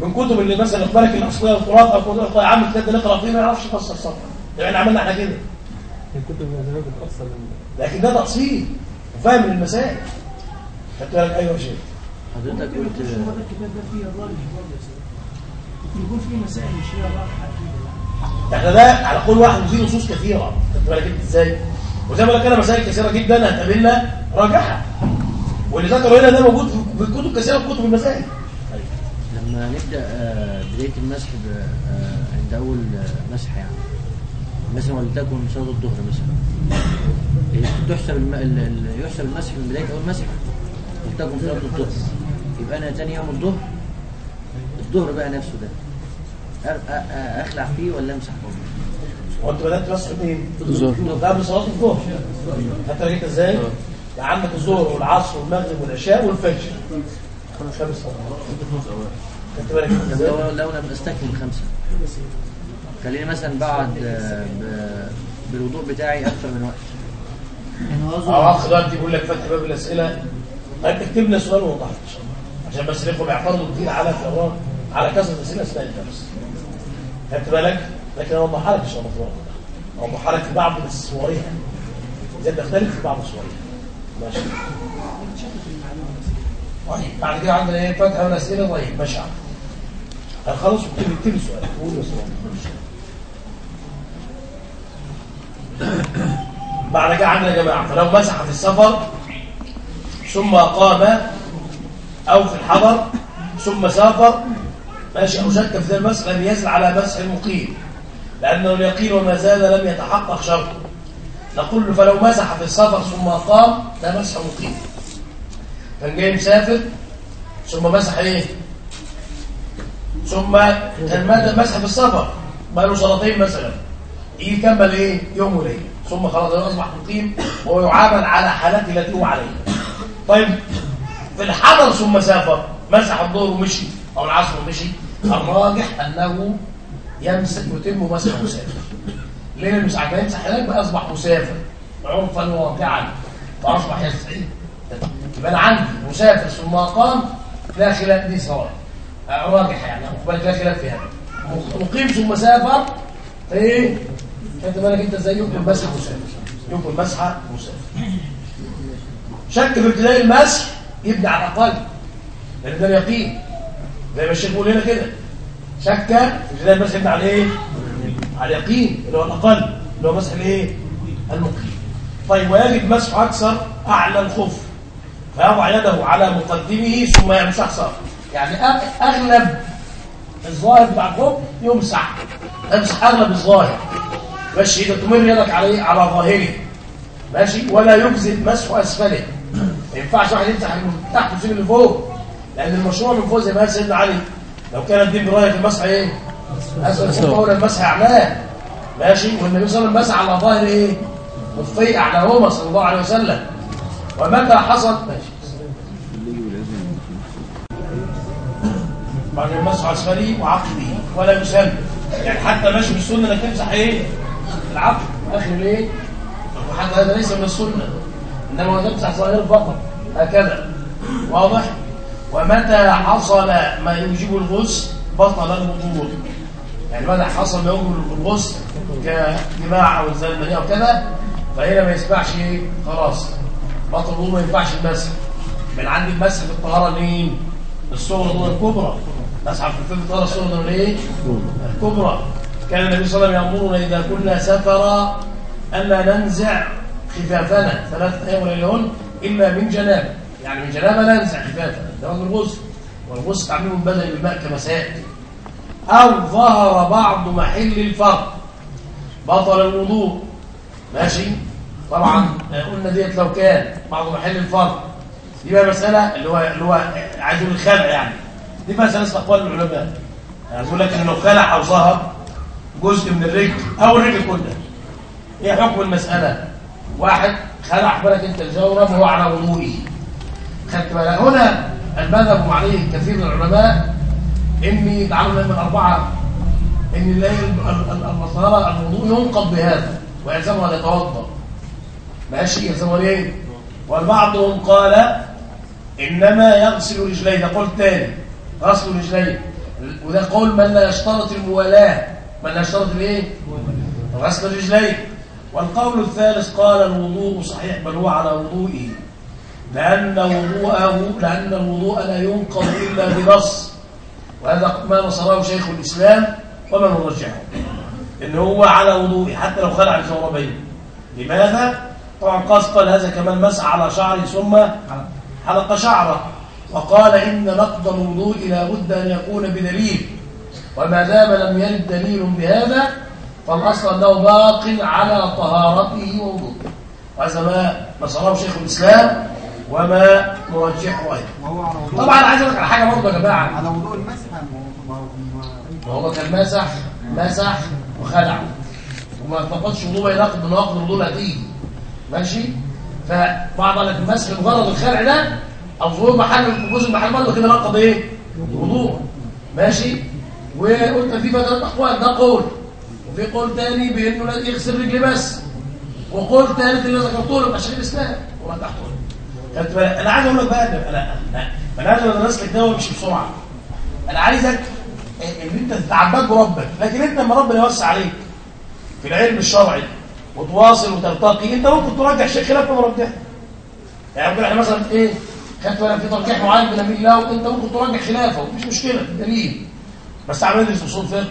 من كتب اللي مثلا أخبارك الاصليه والتراث أو كتب يا عم الكتاب ده نقرأ فيه ما يعرفش يفسر صفحه يعني عملنا إحنا كده. الكتب بتاثر لكن ده تقصير وفاهم المسائل. خدت بالك؟ أيوه يا شيخ. حضرتك قلت هو ده الكتاب ده فيه الراجح برضه يا سيدي. ممكن يكون فيه مسائل مش هي الراجحه فيه إحنا ده على كل واحد وفيه نصوص كثيرة. خدت بالك إنت إزاي؟ وزي ما قلت لك أنا مسائل كثيرة جدا هتقابلنا راجعها واللي ذكره هنا ده موجود في الكتب كثيره في كتب المسائل لما نبدأ آه، بداية المسح آه، عند أول آه، مسح يعني مثلا ولتكن صلاة الظهر مثلا إيه، تحسب الم... ال- ال- يحسب المسح من بداية أول مسح ولتكن صلاة الظهر يبقى أنا تاني يوم الظهر الظهر بقى نفسه ده أر- أ- أ- أخلع فيه ولا أمسح فيه؟ وأنت بدأت مسح مين؟ الظهر. قبل صلاة الظهر خدت بالك إزاي؟ يعني عندك الظهر والعصر والمغرب والعشاء والفجر. خمس صلوات. خدت بالك؟ لو لو لم أستكمل خمسة. خليني مثلا بعد آه، ب- بالوضوء بتاعي أكثر من وقت. آه أخ دلوقتي بيقول لك فتح باب الأسئلة. انت اكتب لنا سؤال ووضح عشان بس الاخوه بيعترضوا كتير على الجواب على كثره الأسئلة اثناء الدرس خدت بالك؟ لكن اوضحها لك إن شاء الله اوضحها لك في بعض صورها زي بتختلف في بعض صورها طيب بعد كده عندنا إيه؟ فتح باب الاسئله طيب ماشي. هنخلص واكتب اكتب سؤال. قول يا سؤال بعد كده عندنا يا جماعة فلو مسح في السفر ثم قام أو في الحضر ثم سافر ماشي أو شك في ذلك المسح لم يزل على مسح المقيم لأنه اليقين وما زال لم يتحقق شرطه. نقول له فلو مسح في السفر ثم قام ده مسح مقيم. كان جاي مسافر ثم مسح إيه؟ ثم كان مسح في السفر. بقى له صلاتين مثلا. يجي يكمل إيه؟ يوم وليلة. ثم خلاص اصبح مقيم وهو يعامل على حالته التي هو عليها. طيب في الحضر ثم سافر مسح الظهر ومشي أو العصر ومشي. الراجح أنه يمسح يتم مسح مسافر ليه مش عارف يمسح هناك بقى أصبح مسافر عرفا وواقعا فاصبح يستعيد يبقى أنا عندي مسافر ثم قام لا خلاف دي سواء. راجح يعني خد بالك لا خلاف في هذا مقيم ثم سافر إيه؟ خدت بالك أنت إزاي؟ يمكن مسح مسافر. يمكن مسح مسافر. شك في ابتداء المسح يبني على الأقل. لأن ده اليقين. زي ما الشيخ بيقول هنا كده. شك في ابتداء المسح يبني على إيه؟ على اليقين اللي هو الاقل اللي هو مسح الايه المقيم. طيب ويجب مسح أكثر أعلى الخف. فيضع يده على مقدمه ثم يمسح ساقه يعني أغ- أغلب الظاهر بتاع الخف يمسح. امسح أغلب الظاهر. ماشي إذا تمر يدك عليه على ظاهره. ماشي؟ ولا يجزئ مسح أسفله. ما ينفعش واحد يمسح من تحت ويسيب اللي فوق. لأن المشروع من فوق زي ما قال سيدنا علي لو كان الدين برايه المسح إيه؟ الخف اولى المسح اعلاه ماشي؟ والنبي صلى الله عليه وسلم مسح على ظاهر إيه؟ خفيه اعلاهما صلى الله عليه وسلم. ومتى حصل؟ ماشي. بعد المسح اسفلي وعقبه ولا يسلم. يعني حتى ماشي بالسنة إنك تمسح إيه؟ العقل اخر الايه وحتى هذا ليس من السنة. إنما تمسح ظاهر فقط هكذا. واضح؟ ومتى حصل ما يوجب الغسل؟ بطل الوضوء. يعني متى حصل يوجب الغسل كجماع أو انزال أو كذا فهنا ما يسمعش إيه خلاص. بطل الوضوء ما ينفعش المسح من عند المسح في الطهاره مين الصغرى دون الكبرى. مسح في الفم الطهاره الصغرى دون الايه الكبرى. كان النبي صلى الله عليه وسلم يأمرنا إذا كنا سفرا الا ننزع خفافنا. ثلاثة أيام وليلهن إلا من جنابه يعني من جنابه لا ننزع خفافنا. ده الغسل والغسل تعميم بدل بالماء كما سياتي أو ظهر بعض محل الفرق. بطل الوضوء. ماشي؟ طبعا قلنا ديت لو كان بعض محل الفرق. دي بقى مسألة اللي هو اللي هو عايز يقول الخلع يعني. دي اسمها اقوال العلماء. يعني يقول لك لو خلع أو ظهر جزء من الرجل أو الرجل كلها إيه حكم المسألة؟ واحد خلع بالك أنت الجورب وهو على وضوئه. خدت بالك؟ هنا المذهب عليه كثير من العلماء إني تعالوا من أربعة. إن ال- ال- ال- الطهاره الوضوء ينقض بهذا ويلزمه أن يتوضأ. ماشي؟ يلزمه إيه والبعضهم قال إنما يغسل رجليه. ده قول تاني. غسل رجليه. وده قول من لا يشترط الموالاه من لا يشترط الإيه؟ غسل رجليه. والقول الثالث قال الوضوء صحيح بل هو على وضوئه. لأن وضوءه لأن الوضوء لا ينقض إلا بنص وهذا ما نصره شيخ الإسلام ومن مرجحه إن هو على وضوءه حتى لو خلع الجوربين لماذا؟ طبعا قاس قال هذا كمان مسح على شعره ثم حلق شعره وقال إن نقض الوضوء لا بد أن يكون بدليل وما دام لم يرد دليل بهذا فالأصل أنه باق على طهارته ووضوءه. وهذا ما نصره شيخ الإسلام وما مرجحه أيضا. وضوء. طبعا عايز أقول لك على حاجة برضه يا جماعة. على وضوء المسح. ما- هو كان مسح مسح وخلع وما ارتبطش وضوء يناقض نواقض الوضوء هتيجي ماشي؟ فبعض قال لك المسح مجرد الخلع ده أو ظهور محل جزء محل برضه كده نقض إيه؟ وضوء ماشي؟ وقلت في ثلاث اقوال ده قول. وفي قول تاني بإنه لازم يغسل رجلي بس. وقول ثالث اللي ذكرته لك شيخ الإسلام. وما تحته؟ أنا عايز أقول لك بقى إن- أنا أنا عايز ادرس لك ده وامشي بسرعة. أنا عايزك ان أنت تتعبد بربك لكن أنت لما ربنا يوسع عليك في العلم الشرعي وتواصل وترتقي أنت ممكن ترجح شيء خلاف ما مرجح يعني ممكن إحنا مثلا إيه خدت بالك في ترجيح معين بنميل له وانت ممكن ترجح خلافه مفيش مشكلة دليل. بس عم ندرس أصول فقه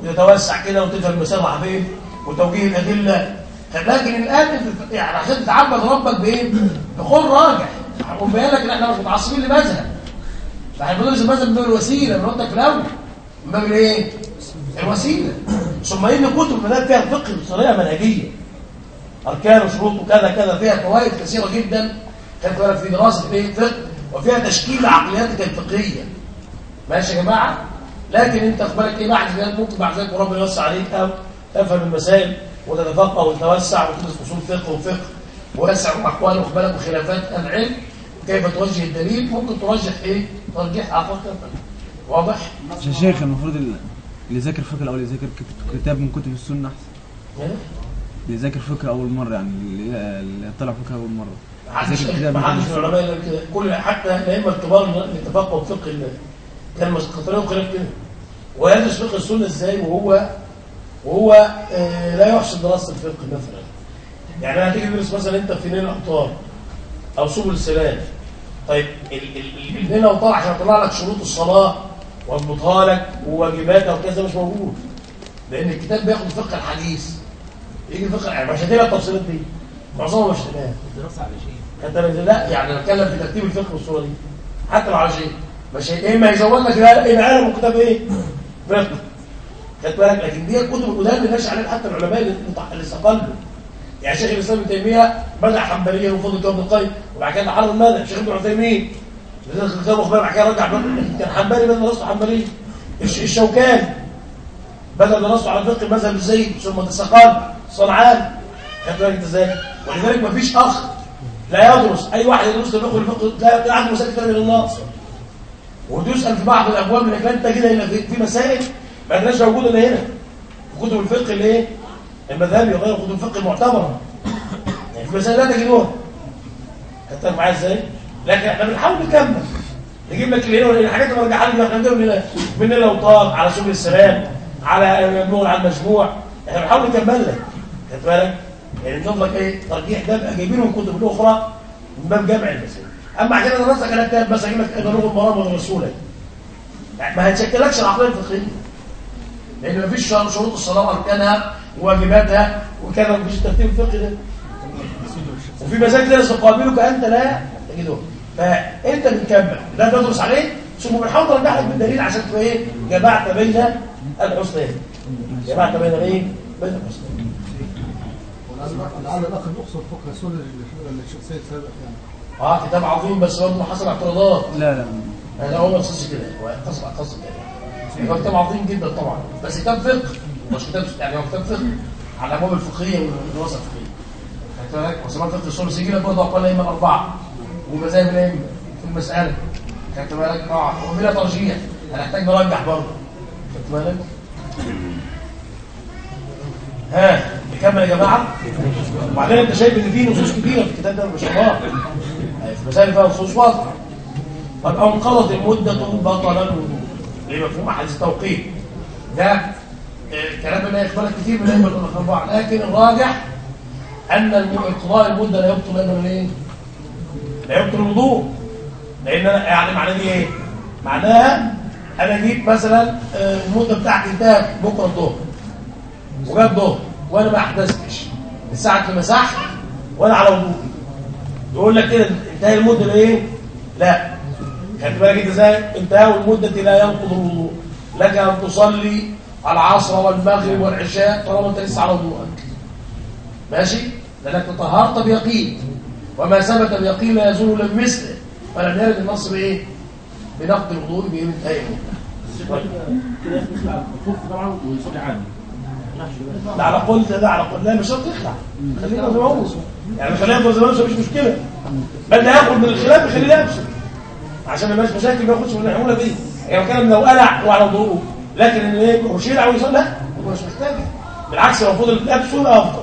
وتتوسع كده وتفهم المسائل راح فين وتوجيه الأدلة. لكن الآن يعني عشان تتعبد ربك بإيه؟ بقول راجح. هقوم بيان لك إن إحنا مش متعصبين لمذهب. فإحنا بندرس المذهب من باب الوسيله لك في الأول. من باب الايه؟ الوسيلة. ثم ان كتب المذاهب فيها الفقه بطريقه منهجية. أركان وشروط وكذا كذا فيها فوائد كثيرة جدا. خدت بالك في دراسة إيه فقه وفيها تشكيل عقلياتك الفقهية. ماشي يا جماعة؟ لكن انت خد بالك إيه؟ بعد ذلك ممكن بعد ذلك ربنا يوسع عليك أو تفهم المسائل وتتفقه وتتوسع وتدرس أصول فقه وفقه ويسع اقوال وخد بالك وخلافات العلم كيف توجه الدليل ممكن ترجح إيه؟ ترجيح اخر واضح؟ يا شيخ المفروض ال- اللي يذاكر فقه أو اللي يذاكر كت- كتاب من كتب السنة أحسن. إيه؟ اللي يذاكر فقه أول مرة يعني اللي اللي طلع فقه أول مرة. محدش محدش من السنة. العلماء كده كل حتى الائمه الكبار اللي تفقهوا فقه الله. كان مسقطين خلاف كده. ويدرس فقه السنة إزاي؟ وهو وهو آه لا يحسن دراسة الفقه مثلا. يعني هتيجي تدرس مثلا أنت في نيل الاقطار أو سبل السلام طيب ال- ال- ال- النيل الاقطار عشان اطلع لك شروط الصلاة واضبطها لك وواجباتها وكذا مش موجود. لأن الكتاب بياخد فقه الحديث. يجي الفقه يعني مش هتلاقي التفصيلات دي. معظمها مش هتلاقيها. الدراسة على شيء. انت لا يعني أنا بتكلم في ترتيب الفقه والصورة دي. حتى لو على شيء. مش هي- اما يزود لك العالم وكتاب إيه فقه. خدت بالك لكن دي الكتب القدام اللي ماشي عليها حتى العلماء اللي اللي استقلوا. يعني شيخ الإسلام ابن تيمية بدأ حنبلية وفضل ابن القيم وبعد كده حرر المذهب شيخ ابن عثيمين. الكتاب أخبار بعد كده رجع كان حنبلي بدأ دراسته حنبليه الش- الشوكاني بدأ دراسته على فقه المذهب الزيد ثم تساقل صنعان. خدت بالك إزاي؟ ولذلك مفيش أخ لا يدرس. أي واحد يدرس الفقه الفقه لا عنده مسائل كتير من الناس وتسال في بعض الابواب من كان تجد هنا في مسائل ما كانتش موجودة هنا. في كتب الفقه اللي إيه؟ المذهبي وغير كتب الفقه المعتبرة. يعني في مسائل لا تجدوها. خدت معايا إزاي؟ لكن إحنا بنحاول نكمل. نجيب لك اللي هنا الحاجات اللي مرجعها لنا إحنا لنا من الاوطان على سبل السلام على المجموع على المجموع. إحنا بنحاول نكمل لك. خدت بالك؟ يعني نضيف لك إيه؟ ترجيح ده بقى جايبينه من كتب الأخرى من باب جمع المسائل أما عشان أنا درست على كتاب بس أجيب لك بلوغ المرام والرسوله يعني ما هتشكلكش العقلية الفقهية. لأن مفيش شروط الصلاة واركانها وواجباتها وكذا مفيش الترتيب الفقهي ده. وفي مسائل ناس تقابلك انت لا تجدها. فانت بتكمل. لا تدرس عليه ثم بنحاول نرجع لك بالدليل عشان تبقى إيه؟ جمعت بين الحسنين. جمعت بين إيه؟ بين الحسنين. لعل الأخ الاقصر فقه الشيخ سيد سابق يعني. آه كتاب عظيم بس برضه حصل اعتراضات لا لا. هذا هو ما يخصش كده. هو قصد قصد كده. هو كتاب عظيم جدا طبعا. بس كتاب فقه. مش كتاب يعني هو كتاب فقه على الابواب الفقهية والدراسة الفقهية. خدت بالك؟ وسمعت فقه الصور سجلت برضه أقوال الأئمة الأربعة. ومذاهب الائمه في المساله خدت بالك آه وبلا ترجيح هنحتاج نرجح برضه. خدت بالك ها نكمل يا جماعة؟ وبعدين أنت شايف إن في نصوص كبيرة في الكتاب ده ما شاء الله. في مسائل فيها نصوص واضحة. قد أنقضت المدة بطل الوضوء لمفهوم حديث التوقيت. ده آه، كلام لا يقبل كثير من الائمه الاربعه لكن الراجح أن انقضاء المدة لا يبطل أيضا الإيه؟ لا يبطل الوضوء. لأن أنا يعني معناه دي إيه؟ معناها أنا جيت مثلا آه، المدة بتاعتي انتهت بكرة الظهر. وجاء الظهر وأنا ما احدثتش الساعة اللي مسحت وأنا على وضوء يقول لك كده انتهى المدة لإيه؟ لا. خدت بالك أنت إزاي؟ انتهى المده لا ينقض الوضوء. لك أن تصلي العصر والمغرب والعشاء طالما أنت لسه على وضوءك. ماشي؟ لأنك تطهرت بيقين. وما ثبت بيقين لا يزول الا بمثله فلم يرد النص بايه؟ بنقض الوضوء بايه؟ المده كده يخلع طبعا ويصلي عادي. لا على قول ده, ده على قول لا مش شرط تخلع خلينا زي ما هو يعني خلينا زي ما هو مش مشكلة. بل ده ياخد من الخلاف يخليه يمشي. عشان ما يبقاش مشاكل ما ياخدش من الحموله دي. يعني كان لو قلع وعلى وضوءه لكن إن إيه شيل أو يصلي لا هو مش محتاج. بالعكس المفروض اللبس يبقى أفضل.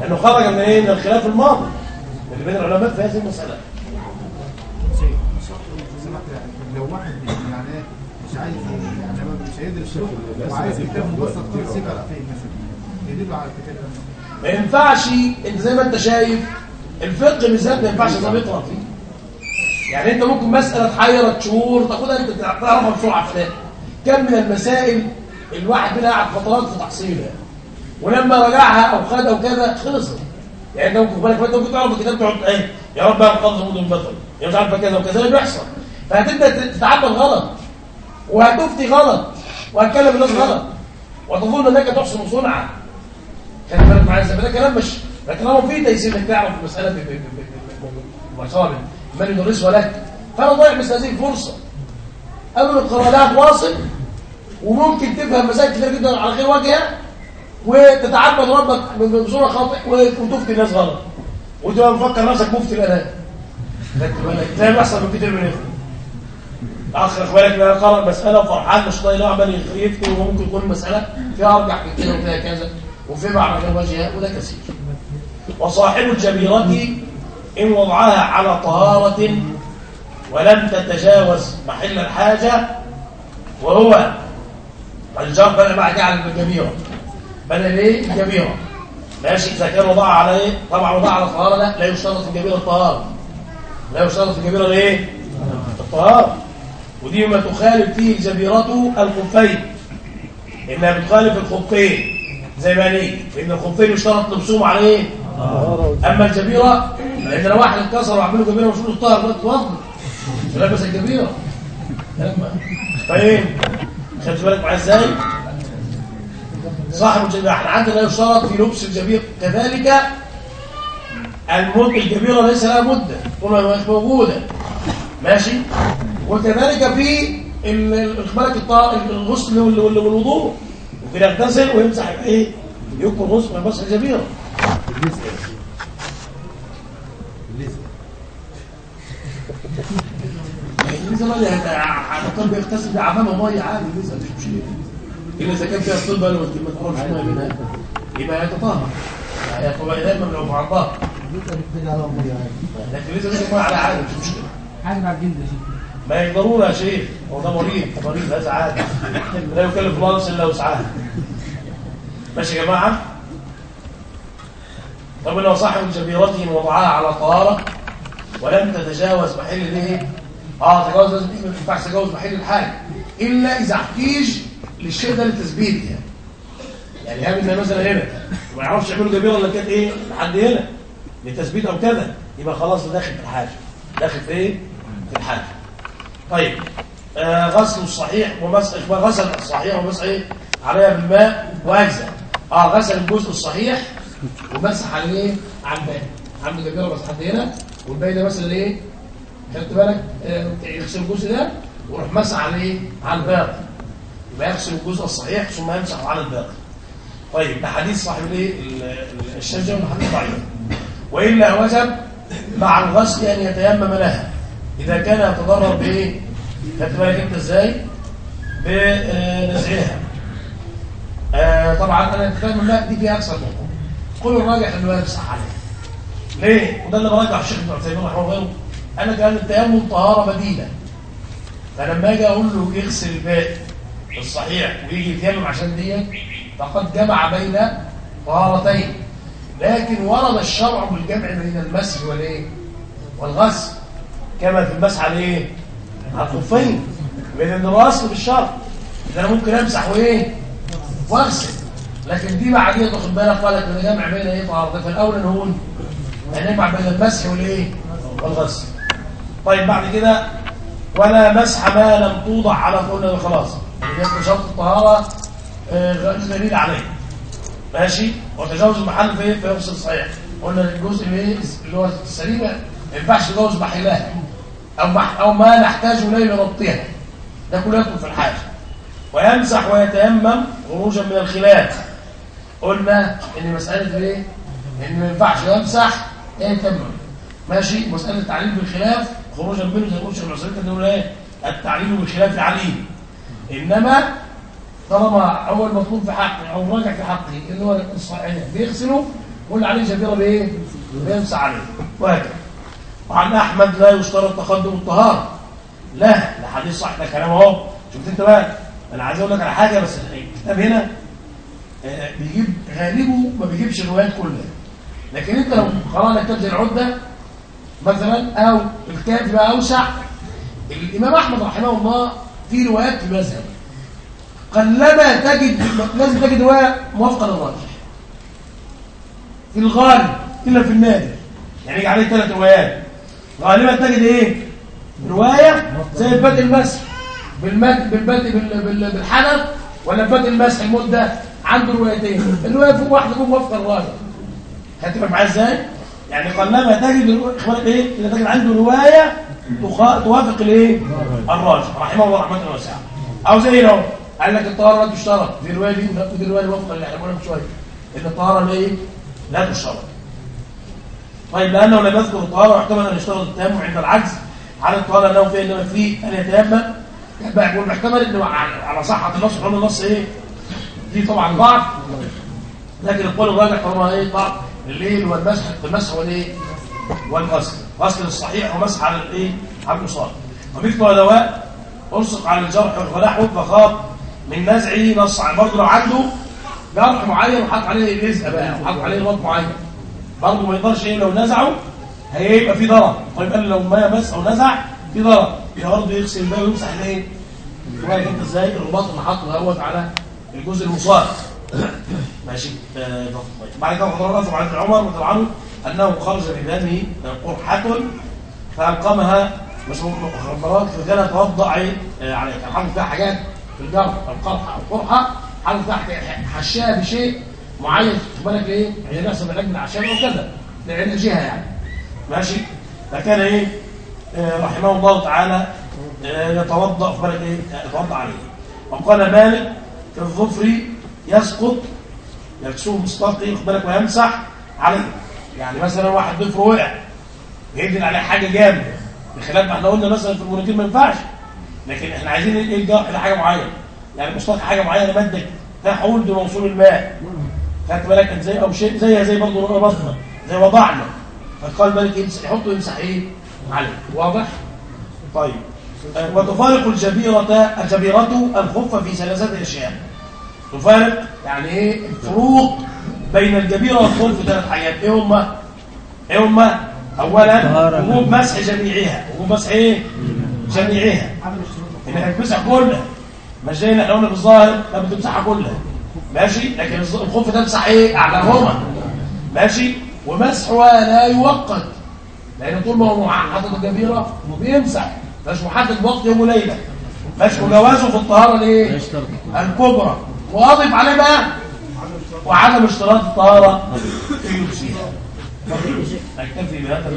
لأنه خرج من إيه من الخلاف الماضي. العلماء في هذه يعني لو واحد يعني إيه مش عايز يعني ما- مش هيدرس فقه وعايز كتاب مبسط يقرا فيه. مثلا يدل على الكتاب ده. ما ينفعش انت زي ما أنت شايف الفقه بالذات ما ينفعش زي ما يقرا فيه. يعني أنت ممكن مسألة تحيرك شهور تاخدها أنت تعرفها بسرعة فلان كم من المسائل الواحد منها قعد فترات في تحصيلها. ولما راجعها أو خدها وكذا خلصت. يعني انت ممكن بالك ممكن تعرف الكتاب تقعد إيه؟ يا رب أنا قصد مدن البطل يا مش عارف كذا وكذا. اللي بيحصل؟ فهتبدأ تتعامل غلط. وهتفتي غلط. وهتكلم الناس غلط. وتظن إنك تحسن صنعا. خلي بالك معايا ما ده كلام مش ده كلام فيه تيسير إنك تعرف المسألة ب- ب- ب- ب- ب- مباشره من يدرسها لك فأنا ضايع مثل هذه الفرصة. قبل القراءه لها تواصل وممكن تفهم مسائل كتير جدا على غير وجهها وتتعبد ربك بصورة خاطئة وتفتي الناس غلط. وتبقى مفكر نفسك مفتي الانام زي ما بيحصل من كتير من الاخوه أخ إخوانك لا قرأ مسألة وفرحان مش طايق عمال يفتي وممكن يكون المسألة فيها ارجح من كده وفيها كذا وفي بعض وجهها وده كثير. وصاحب الجبيرة إن وضعها على طهارة ولم تتجاوز محل الحاجة وهو الجار بنى بعد على الجبيرة بنى ليه الجبيرة ماشي إذا كان وضعها على إيه طبعا وضعها على طهارة لا لا يشترط في الجبيرة الطهارة. لا يشترط في الجبيرة الإيه؟ الطهارة. ودي ما تخالف فيه جبيرته الخفين. إنها بتخالف الخفين. زي ما ليه لأن الخفين يشترط لبسهم على إيه؟ أما الجبيرة لأن لو واحد اتكسر وعمل له جبيرة مش الطاهر ده توضى لابس الجبيرة. طيب خدت بالك معايا إزاي؟ صاحب الجبيره إحنا عندنا يشترط في لبس الجبير كذلك المد الجبيره ليس لها مدة. طول ما هي مش موجودة. ماشي؟ وكذلك في أخبارك الغسل وال- وال- والوضوء. وفي يغتسل ويمسح إيه؟ يكون غسل من مسح الجبيره لسه ما هتطلب يغتسل بعمامه ميه عادي. لسه مش مشكله الا اذا كان فيها الطب ولا ما تخرجش ميه منها يبقى يتطهر. يبقى دايما لو معطاه لكن لسه ميه على عادي مش مشكله حاجة على الجلد يا شيخ ما يقدرون يا شيخ. هو ده مريض. مريض هذا عادي لا يكلف الله نفسا إلا وسعها. ماشي يا جماعة. طب لو صاحب جبيرته وضعها على طهارة ولم تتجاوز محل الإيه؟ آه تجاوز لازم ما ينفعش تجاوز محل الحاجة. إلا إذا احتيج للشيء ده لتثبيته يعني. يعني هاب مثلا هنا؟ وما يعرفش يعملوا جبيره الا كانت إيه؟ لحد هنا. لتثبيت أو كذا يبقى خلاص داخل في الحاجة. داخل في إيه؟ في الحاجة. طيب آه غسل الصحيح ومسح غسل الصحيح ومسح إيه عليها بالماء واجزاء آه غسل الجزء الصحيح ومسح عليه على الباقي عامل جبيره بس حد هنا والباقي ده مثلا إيه؟ خدت بالك؟ آه يغسل الجزء ده ويروح مسح عليه على الباقي يبقى يغسل الجزء الصحيح ثم يمسح على الباقي. طيب ده حديث صاحب الايه ال- الشجره وده حديث ضعيف. وإلا وجب مع الغسل أن يتيمم لها. إذا كان يتضرر بإيه؟ خدت بالك أنت إزاي؟ بنزعها. آه طبعا أنا اتكلم لا دي فيها أكثر من قول الراجح انه يمسح عليه ليه؟ وده اللي برجع الشيخ ابن عثيمين رحمه الله. أنا كان التيمم طهارة بديلة. فلما أجي أقول له يغسل الباقي الصحيح. ويجي يتيمم عشان ديت فقد جمع بين طهارتين لكن ورد الشرع بالجمع بين المسح والإيه؟ والغسل. كما في المسح على إيه؟ على الخفين. لأن الاصل بالشرع. ده أنا ممكن أمسح وإيه؟ وأغسل. لكن دي بعدين تاخد بالك؟ قالت ان جمع بين إيه؟ طهارتين فالأول نقول هنجمع بين المسح والإيه؟ والغسل. طيب بعد كده ولا مسح ما لم توضع على قلنا خلاص. يبقى شرط الطهارة آه، غير دليل عليه. ماشي؟ وتجاوز المحل في في يفصل صحيح. قلنا الجزء اللي إيه؟ اللي هو السليمة. ما ينفعش تجاوز محلها. أو مح أو ما نحتاج إليه لربطها ده كله يدخل في الحاجة. ويمسح ويتيمم خروجا من الخلاف. قلنا إن مسألة إيه؟ إن ما ينفعش يمسح يتيمم. ماشي؟ مسألة التعليل بالخلاف خروجا منه زي ما قلت العسريه كان يقول إيه التعليل بالخلاف العليم. إنما طالما أول مطلوب في حقه أو راجع في حقه اللي هو الصحيح. بيغسله قول عليه جبيره بإيه؟ بيمسح عليه. وهكذا. وعن أحمد لا يشترط تقدم الطهارة. لا ده حديث صح ده كلام أهو. شفت أنت بقى؟ أنا عايز أقول لك على حاجة بس الكتاب هنا آه، بيجيب غالبه ما بيجيبش الروايات كلها. لكن أنت لو قرانا كتاب زي العدة مثلا أو الكافي بقى أوسع الإمام أحمد رحمه الله في روايات في المذهب قلما تجد لازم تجد رواية موافقة للراجح في الغالب إلا في النادر يعني يجي عليه ثلاث روايات. غالبا تجد إيه؟ رواية زي البدء المسح. بالمد بالبدء بال- بال- بالحنف ولا بدء المسح المده عنده روايتين. الرواية فوق واحدة فوق موافقة للراجح هتبقى معاه إزاي؟ يعني قلما تجد أخبارك إيه؟ اذا تجد عنده رواية توافق الايه الراجح. رحمه الله رحمة واسعة. أو زي لو قال لك الطهاره لا تشترط. دي الروايه دي ودي الروايه الموافقه اللي إحنا قلنا من شوية. إن الطهاره إيه لا تشترط. طيب لأنه لم يذكر الطهاره واحتمل أن يشترط التيمم عند العجز. على الطهاره انه فيه انما فيه أن يتيمم؟ يبقى محتمل إنه على صحة النص حول النص إيه؟ دي طبعا ضعف. لكن القول الراجح طالما إيه؟ ضعف الليل والمسح المسح والإيه؟ والغسل. غسل الصحيح ومسح على الإيه؟ على الاصابه ومثل دواء ألصق على الجرح ونحوه فخاف من نزعه نص على برضه لو عنده جرح معين وحط عليه رزق بقى وحط عليه ربط معين. برضه ما يقدرش إيه؟ لو نزعه هيبقى في ضرر. طيب قال لو ما مس أو نزع في ضرر. يبقى برضه يغسل الباقي ويمسح الايه وبقى انت إزاي؟ الرباط اللي حاطه دوت على الجزء المصاب ماشي. آه،. بعد كده الله عن عمر رضي أنه خرج بدمه قرحه فألقمها مش مخدرات فكان توضع آه، عليه كان حاطط فيها حاجات في الجرح القرحة أو القرحة حاطط فيها حشاها بشيء معين. خد بالك إيه؟ يعني نفس العلاج من الأعشاب وكذا لعين جهة يعني. ماشي؟ فكان إيه؟ آه، رحمه الله تعالى آه، يتوضأ خد بالك إيه؟ يتوضأ عليه. وقال مالك في الظفر يسقط يكسوه مستقي بالك ويمسح عليه. يعني مثلا واحد ضفره وقع يدل عليه حاجة جامدة بخلاف ما إحنا قلنا مثلا في المونيتين ما ينفعش لكن إحنا عايزين إيه الجرح لحاجه معينة. يعني مستقي حاجة معينة مادة تحول بموصول الماء. خدت بالك؟ انت زي أو شيء زيها زي برضه بطنه زي وضعنا. فقال مالك يمسح يحطه يمسح إيه؟ عليه. واضح؟ طيب. آه، وتفارق الجبيرة الجبيرة الخف في ثلاثة أشياء. تفارق يعني إيه؟ الفروق بين الجبيرة والخف ثلاث حاجات. إيه هما؟ إيه هما؟ اولا وجوب مسح جميعها. وجوب مسح إيه؟ جميعها. انك تمسح كلها. مش زي إحنا قلنا في الظاهر لا بتمسحها كلها. ماشي؟ لكن الخف تمسح إيه؟ اعلاهما ماشي؟ ومسحها لا يوقت لأن طول ما هو حاطط الجبيره بيمسح. مش محدد وقت يوم وليلة. مش مجوزه في الطهارة الايه الكبرى. واضف عليه بقى. وعدم اشتراط الطهاره في لبسها نكتفي بهذا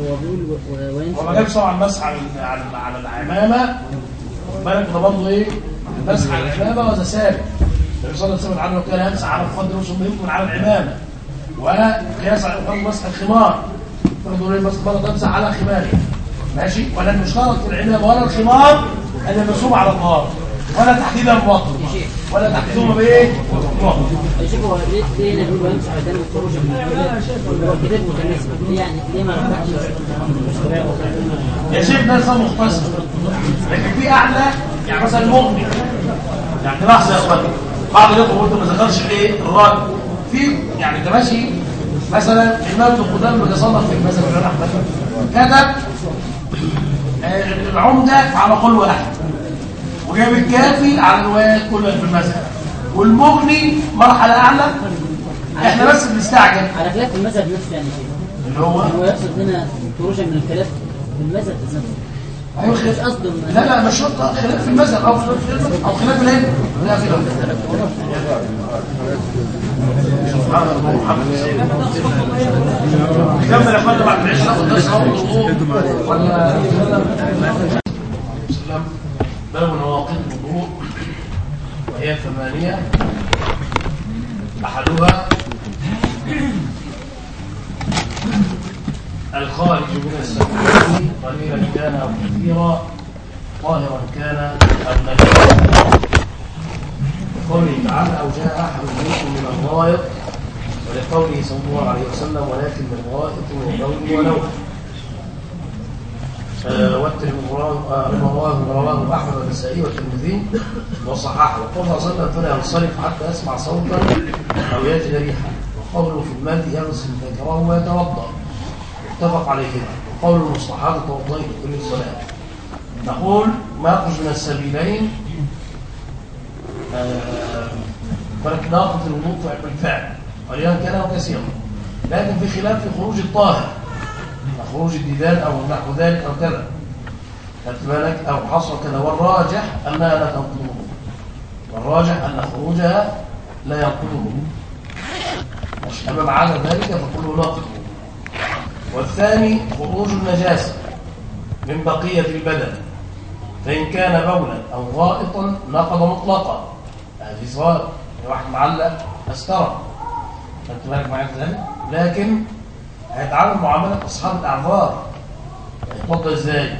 هو وما جابش طبعا مسح على على خد بالك ده برضه إيه؟ المسح على العمامة وده ثابت النبي صلى الله عليه وسلم عنه كان يمسح على الخدر ثم يمكن على العمامة. وقياس على الخدر مسح الخمار. برضه إيه مسح مره تمسح على خماره ماشي؟ ولم يشترط في العمامة ولا الخمار أن يمسوه على الطهارة. ولا تحديدا بوقت ولا تحديدهما بايه؟ هو متناسب يعني ما رفعش يا شيخ ده نظام مختصر. لكن في أعلى يعني مثلا المغني يعني لحظه يا اخوان بعض قلت ما ذكرش إيه؟ الراجل في يعني انت ماشي. مثلا الامام ابن قدامه بيتصنف في احمد كتب آه، العمدة على قول واحد. وجاب الكافي على روايات كلها في المذهب. والمغني مرحلة أعلى. إحنا بس بنستعجل. على خلاف المذهب نفسه يعني شيء اللي هو؟ هو يقصد هنا خروجا من الخلاف في المذهب نفسه أيوه. مش خلاف قصده. لا لا مش شرط خلاف في المذهب أو خلاف في أو خلاف العلم. لا خلاف سبحان الله. محمد نكمل يا اخوانا بعد العشاء ولا باب وهي ثمانية أحدها الخارج من السبيل قليلا كان أو كثيرا طاهرا كان أو نجسا قوله تعالى أو جاء أحد منكم من الغائط ولقوله صلى الله عليه وسلم ولكن من غائط آه، والترمذي رواه آه، رواه رواه احمد والنسائي والترمذي وصححه. وقال صلى الله فلا ينصرف حتى يسمع صوتا أو يجد ريحا. وقوله في المد يغسل ذكره ويتوضا متفق عليهما وقول المصطحاب توضئ لكل صلاه نقول ما يخرج من السبيلين؟ آه، ولكن ناقض الوضوء بالفعل قليلا كان أو كثيرا لكن في خلاف في خروج الطاهر. خروج الديدان أو نحو ذلك أو كذا. خدت بالك؟ أو حصل كذا. والراجح انها لا تنقض الوضوء والراجح أن خروجها لا ينقض الوضوء مش اما بعد ذلك فكله ناقض والثاني خروج النجاسة من بقية البدن. فإن كان بولا أو غائطا نقض مطلقا. هذه صغار واحد معلق استرى. خدت بالك معايا ذلك؟ لكن هيتعامل معاملة اصحاب الاعذار يتوضا إزاي؟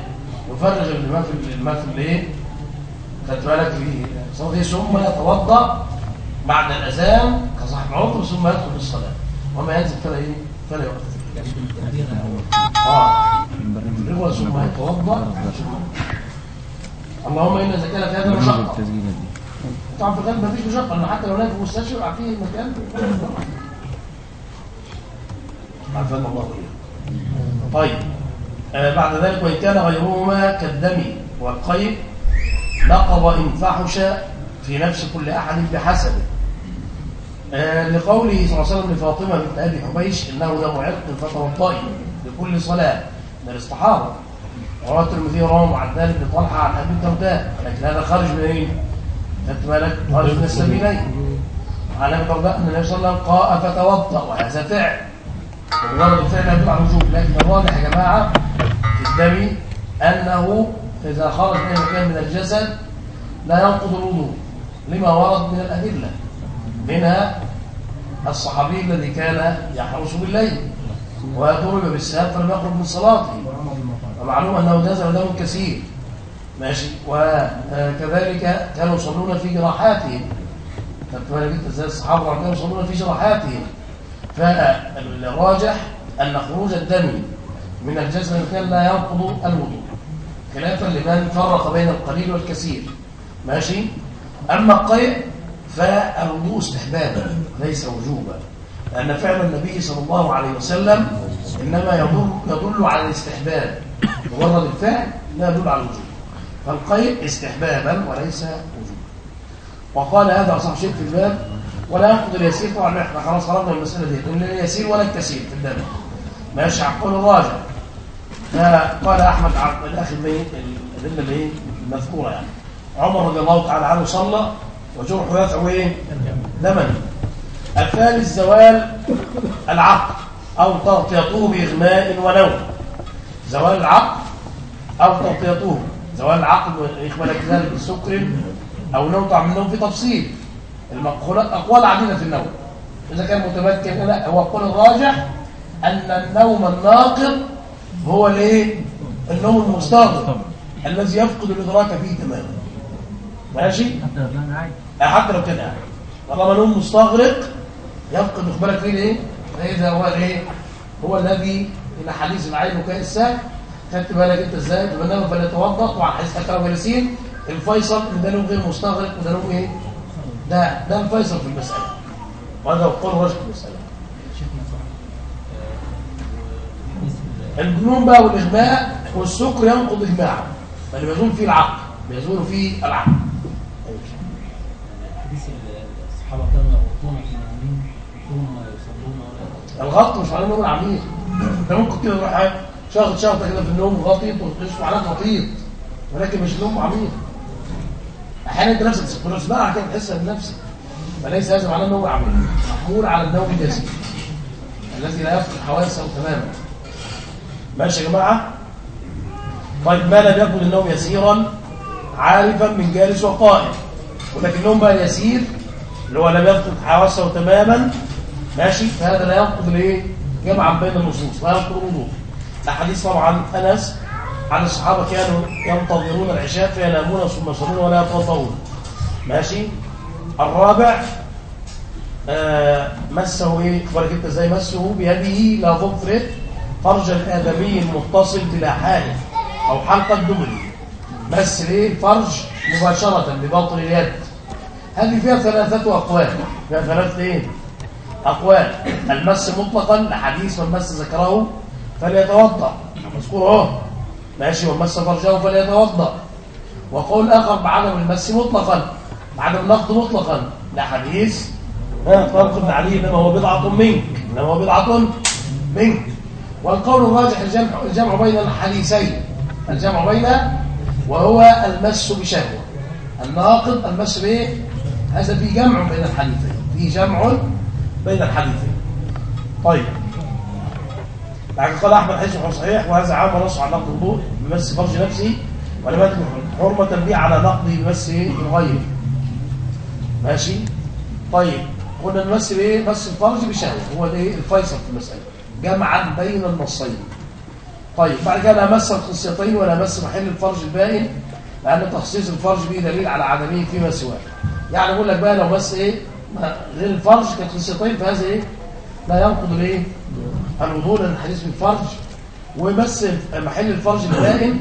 يفرغ الماء في الماء في الايه خدت بالك في صلاة ثم يتوضأ بعد الأذان كصاحب عذر ثم يدخل في الصلاة. وما ينزل فلا إيه؟ فلا يوقف. آه. ثم يتوضأ. اللهم اذا كان في هذا مشقه طبعا في الغالب مفيش انه حتى لو نام في المستشفى فيه مكان عافانا الله إياه. طيب آه بعد ذلك وإن كان غيرهما كالدم والقيء نقض إن فحش في نفس كل أحد بحسبه آه لقوله صلى الله عليه وسلم لفاطمة بنت أبي حبيش إنه دم عرق فتوضئي لكل صلاة من الاستحاضة رواه الترمذي ورواه معدل بن طلحة عن أبي الدرداء لكن هذا خارج من إيه؟ خدت بالك؟ خارج من السبيلين عن أبي الدرداء أن النبي صلى الله عليه وسلم قاء فتوضأ وهذا فعل لا يدل على الوجوب لكن الواضح يا جماعة في الدم أنه إذا خرج من مكان من الجسد لا ينقض الوضوء. لما ورد من الأدلة. منها الصحابي الذي كان يحرس بالليل وضرب بالسهام فلم يخرج من صلاته. ومعلوم أنه نزل دم كثير. ماشي. وكذلك كانوا يصلون في جراحاتهم. بالك انت إزاي الصحابة كانوا يصلون في جراحاتهم. فالراجح أن خروج الدم من الجسد كان لا ينقض الوضوء. خلافا لمن فرق بين القليل والكثير. ماشي؟ أما القيء فالوضوء استحبابا ليس وجوبا. لأن فعل النبي صلى الله عليه وسلم إنما يدل, يدل على الاستحباب. مجرد الفعل لا يدل على الوجوب. فالقيء استحبابا وليس وجوبا. وقال هذا أصح شيء في الباب ولا ينقض اليسير طبعا إحنا خلاص خرجنا من المسألة دي. لأن اليسير ولا الكثير في الدم ماشي على القول الراجع فقال أحمد عبد الأخي الميت الأدلة اللي المذكورة يعني. عمر رضي الله تعالى عنه صلى وجرحه يدعو إيه دما الثالث زوال العقل أو تغطيته بإغماء ونوم. زوال العقل أو تغطيته. زوال العقل يخبر ذلك بسكر أو نوم النوم في تفصيل. المقولات أقوال عديدة في النوم. إذا كان متمكن لا هو القول الراجح أن النوم الناقض هو الايه النوم المستغرق الذي يفقد الإدراك فيه تماما. ماشي؟ حتى لو كان قاعد طالما نوم مستغرق يفقد أخبارك فيه إيه فإذا هو الايه هو الذي إلى حديث العين كالساك خدت بالك أنت إزاي؟ تبنى فليتوضا طبعا حديث أكرم جالسين الفيصل إن ده نوم غير مستغرق وده نوم إيه؟ ده ده الفيصل في المسألة. وهذا هو قول رجل في المسألة؟ الجنون بقى والاغماء والسكر ينقض إجماعا. فاللي بيزول فيه العقل بيزول فيه العقل. حديث الصحابة كانوا يغطون في نومهم ثم يصلون ولا الغط مش على النوم العميق انت ممكن كده تروح شاغط شاغطه كده في النوم غطيط وتشوف عليها غطيط ولكن مش نوم عميق. أحيانا انت نفسك بتسمعها كده تحسها بنفسك فليس هذا معناه النوم عميق محمول على النوم اليسير الذي لا يفقد حواسه تماما. ماشي يا جماعة؟ طيب ما لم يكن النوم يسيرا عارفا من جالس وقائم. ولكن النوم بقى يسير اللي هو لم يفقد حواسه تماما. ماشي؟ فهذا لا ينقض الايه جمعا بين النصوص لا ينقض الوضوء احاديث طبعا أنس عن الصحابة كانوا ينتظرون العشاء فينامون ثم يصلون ولا يتوضؤون. ماشي؟ الرابع آه مسه إيه؟ أخبارك انت إزاي مسه؟ بيده لا ظفره فرج الادمي المتصل بلا حائل أو حلقه دبري مس الايه الفرج مباشرة بباطن اليد. هذه فيها ثلاثة أقوال. فيها ثلاثة إيه؟ أقوال. المس مطلقا لحديث من مس ذكره فليتوضأ. مذكور أهو. ماشي ومن مس فرجه فليتوضأ. وقول آخر بعدم المس مطلقا بعدم النقد مطلقا. لحديث ها طارق بن علي إنما هو بضعة منك إنما هو بضعة منك. والقول الراجح الجمع الجمع بين الحديثين. الجمع بين وهو المس بشهوة. الناقض المس بإيه؟ هذا في جمع بين الحديثين. في جمع بين الحديثين. طيب. لكن قال أحمد حديث صحيح وهذا عام نص على نقد الوضوء بمس فرج نفسه ولم يكن حرمة به على نقضه بمس الغير ماشي؟ طيب قلنا المس بايه مس الفرج بشهوة هو ده إيه؟ الفيصل في المسألة. جمعا بين النصين. طيب بعد كده لا مس الخصيتين ولا مس محل الفرج الباين لأن تخصيص الفرج به دليل على عدمه فيما سواه. يعني بقول لك بقى لو مس إيه؟ غير الفرج كالخصيتين فهذا إيه؟ لا ينقض الإيه؟ الوضوء لأن الحديث بالفرج ومس محل الفرج الباين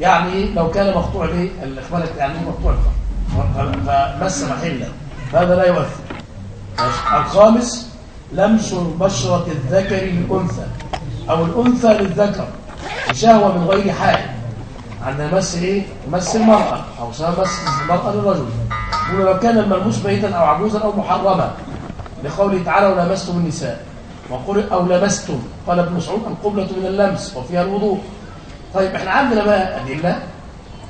يعني لو كان مقطوع به الاخبار يعني مقطوع الفرج فمس محله فهذا لا يؤثر. الخامس لمس بشرة الذكر للأنثى أو الأنثى للذكر بشهوة من غير حائل عندنا مس إيه؟ مس المرأة أو سواء مس المرأة للرجل. ولو كان الملموس ميتا أو عجوزا أو محرما لقوله تعالى ولمستم النساء وقل أو لمستم قال ابن مسعود القبلة من اللمس وفيها الوضوء. طيب إحنا عندنا بقى أدلة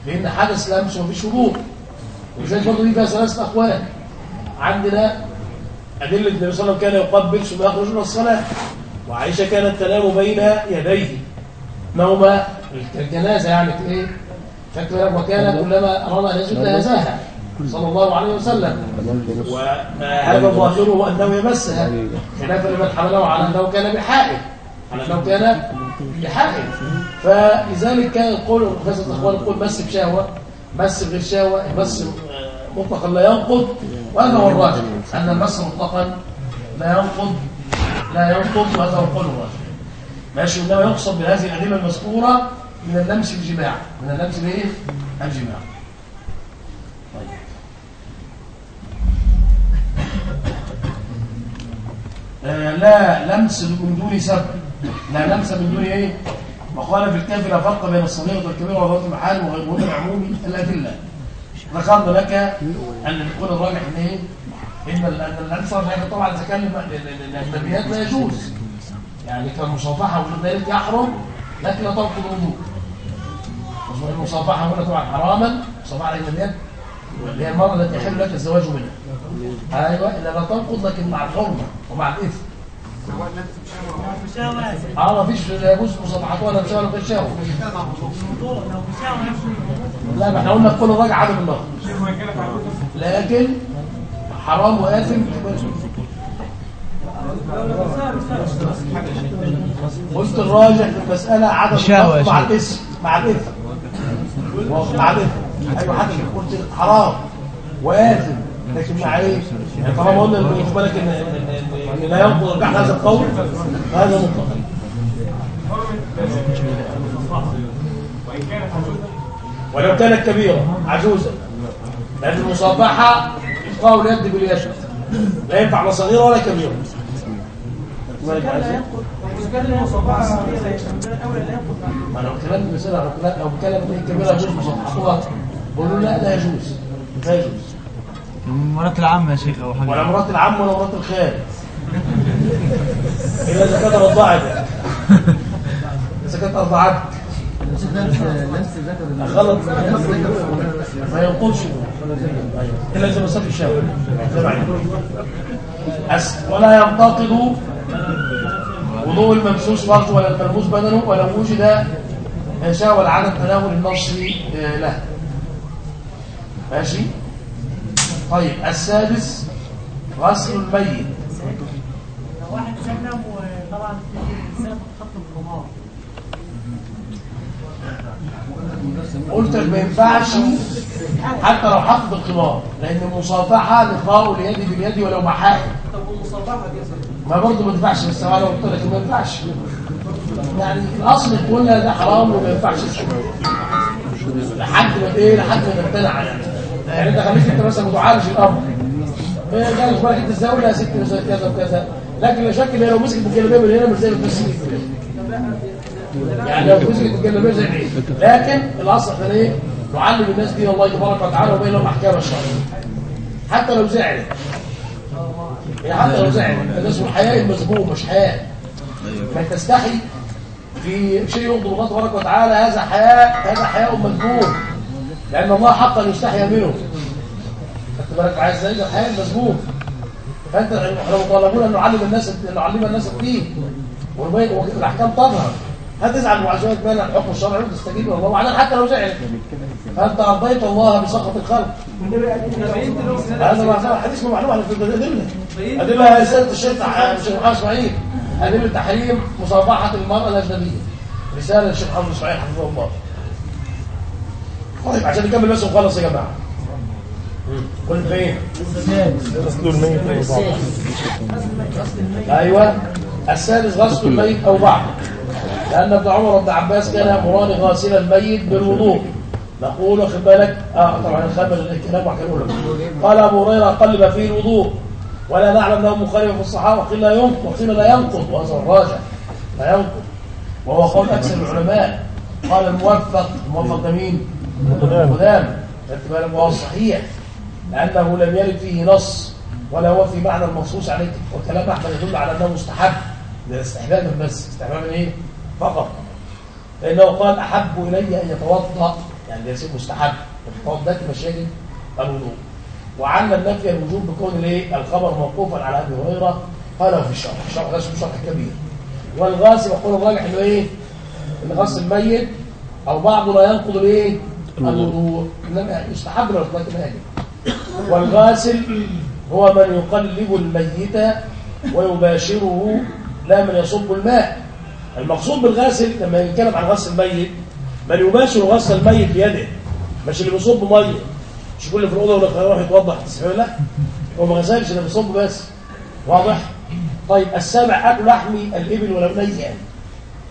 لأن حدث لمس ومفيش وضوء ولذلك برضه دي فيها ثلاثة أقوال. عندنا أدلة النبي صلى الله عليه وسلم كان يقبل ثم يخرج من الصلاة. وعائشة كانت تنام بين يديه. نوم الجنازة يعني إيه؟ فاكر وكان كلما أراد أن يسجد لهزاها صلى الله عليه وسلم. وهذا ظاهره أنه يمسها خلافا لمن حمله على أنه كان بحائل على أنه كان بحائل. فلذلك كان القول وفاسد الأخوان القول مس بشهوة مس بغير شهوة مس مطلقا لا ينقض. وهذا هو الراجح أن المس مطلقا لا ينقض لا ينقض وهذا هو القول الراجح. ماشي إنما يقصد بهذه الأدلة المذكورة من اللمس الجماع من اللمس الايه الجماع طيب آه، لا لمس من دون سبب. لا لمس من دون إيه؟ وقال في الكافي لا فرق بين الصغيرة والكبيرة وذات المحال وغيرهن العموم الأدلة. ذكرنا لك أن يكون الراجح إن إيه؟ إن ال- أن الأنصار هيك طبعا إذا كان للأجنبيات لا يجوز. يعني كالمصافحة وجود يحرم لكن لا تنقض الوضوء المصافحة هنا طبعا حراما مصافحة الأجنبيات اللي هي المرأة التي يحل لك الزواج منها. أيوة إلا لا تنقض لكن مع الحرمة ومع الإثم. آه ما فيش لا يجوز مصافحات ولا مساواه ولا تشاور. لا ما إحنا قلنا كل راجع عدم النظر لكن حرام وآثم قلت الراجح في المسألة عدم النظر مع. الاسم مع الإثم. مع الإثم. أيوه حتى قلت حرام وآثم. لكن مع إيه؟ يعني طالما قلنا خد بالك ان إن لا ينقض هذا القول هذا مطلق ولو كانت كبيرة عجوزة لأن المصافحة إلقاء اليد باليد لا ينفع لا صغيرة ولا إيه؟ ما لو كلام مثلا لو كلام لو كلام إيه بقولوا لا لا يجوز. لا يجوز. مرات العامة يا شيخ أو حاجة. ولا مرات العم ولا مرات الخال إلا إذا كانت رضعت إذا كانت أرضعتك غلط. ما ينقضش إلا إذا مسك الشهوه أس- ولا ينتقض وضوء الممسوس فرج ولا الملموس بدنه ولو وجد شهوه لعدم تناول النص آه، له. ماشي؟ طيب السادس غسل الميت. لو واحد سلم وطبعا في خط الخمار قلت لك ما ينفعش حتى لو حط بالخمار لأن المصافحه لقاء اليد باليد ولو مع حائل طب والمصافحه دي؟ ما برضه ما ينفعش بس أنا قلت لك ما ينفعش. يعني الأصل تقول لها ده حرام وما ينفعش. لحد ما إيه؟ لحد ما تمتنع يعني. يعني انت خليك انت مثلا تعالج الامر إيه قال لك انت إزاي ولا يا ستي زي كذا وكذا. لكن لا شك ان لو مسكت بالجلابية من هنا مش زي ما بتمسك يعني لو مسكت بالجلابية زي العيد لكن الأصل إحنا إيه نعلم الناس دين الله تبارك وتعالى وبينهم أحكام الشرع. حتى لو زعلت هي حتى لو زعلت ده اسمه حياء المذموم مش حياء ما تستحي في شيء يغضب الله تبارك وتعالى هذا حياء هذا حياء مذموم. لأن الله حقا يستحي منه. خدت بالك عايز إزاي ده؟ مذموم فأنت إحنا مطالبون أن نعلم الناس أن نعلم الناس الدين. والأحكام تظهر. هتزعل مع شوية مانع الحكم الشرعي وتستجيب الله؟ وبعدين حتى لو زعلت فأنت ارضيت الله بسخط الخلق. هذا ما حديث معلوم على الادله أدلة. رساله الشيخ الشيخ محمد اسماعيل أدلة تحريم مصافحه المرأة الأجنبية. رسالة للشيخ محمد اسماعيل حفظه الله. طيب عشان نكمل بس ونخلص يا جماعة. كل فين؟ غسل الميت أيوه السادس غسل الميت أو بعض لأن ابن عمر وابن عباس كان يأمران غاسل الميت بالوضوء. نقول واخد بالك؟ آه طبعا نخمن الكلام لك. قال أبو هريرة ما فيه الوضوء. ولا نعلم له مخالف في الصحابة. وقيل لا ينقض. وقيل لا ينقض. وهذا الراجع لا ينقض. وهو قول أكثر العلماء. قال الموفق الموفق ده مين؟ قدام خدت بالك وهو الصحيح لأنه لم يرد فيه نص ولا هو في معنى المنصوص عليه. وكلام أحمد يدل على أنه مستحب ده استحبابا بس. استحبابا إيه؟ فقط. لأنه قال أحب إلي أن يتوضأ. يعني ده يصير مستحب. التوضأ مشاكل الوضوء. وعلم نفي الوجوب بكون الإيه؟ الخبر موقوفا على أبي هريرة. قاله في الشرح الشرح ده اسمه شرح كبير. والغاسل يقول الراجح إنه إيه؟ ان غسل الميت أو بعضه لا ينقض الإيه؟ الوضوء انما يستحب لو لكن يجب والغاسل هو من يقلب الميت ويباشره لا من يصب الماء. المقصود بالغاسل لما نتكلم عن غسل الميت من يباشر غسل الميت بيده مش اللي بيصب مية. مش كل في الأوضة ولا يروح تسمع لا؟ هو ما غسلش اللي بيصب بس. واضح؟ طيب السابع أكل لحم الإبل ولو نيئا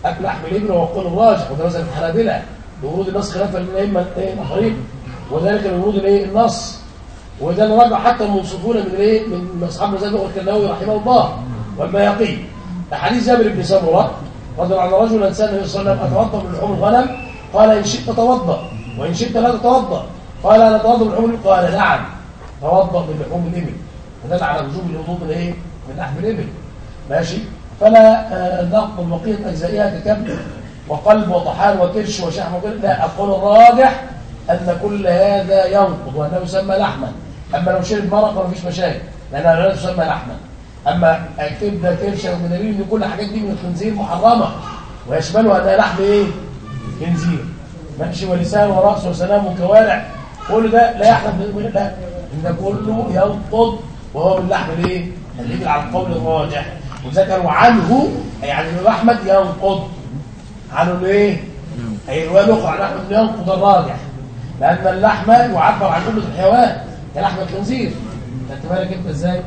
أكل لحم الإبل وهو القول الراجح وده مثلا الحنابلة لورود النص خلافا للائمه إيه الاخرين وذلك لورود الإيه النص. وده اللي رجع حتى المنصفون من الإيه من أصحاب مذهب الكلاوي رحمه الله والبياقي حديث جابر بن سمرة رضي عنه رجلا سال النبي صلى الله عليه وسلم أتوضأ من لحوم الغنم؟ قال إن شئت توضأ. وإن شئت لا تتوضأ. قال أنا أتوضأ من لحوم؟ قال نعم. توضأ من لحوم الإبل. فدل على وجوب الوضوء من إيه من لحم الإبل. ماشي. فلا آه، نقض بقية أجزائها ككبد وقلب وطحال وكرش وشحم وكل لا القول الراجح أن كل هذا ينقض وأنه يسمى لحما. أما لو شرب مرق مفيش مشاكل لانها لا تسمى لحما. أما كبدة كرشة ومدليل ان كل الحاجات دي من الخنزير محرمة. ويشملها انها لحم إيه؟ خنزير. ماشي ولسان ورأس وسلام وكوارع. كل ده لا لا إن ده كله ينقض وهو من لحم الإيه؟ اللي يجي على القول الراجح. وذكروا عنه يعني احمد ينقض. عنه الايه أي روايه أخرى عن احمد ينقض الراجح لأن اللحم يعبر عن جمله الحيوان كلحم الخنزير. خدت بالك أنت إزاي؟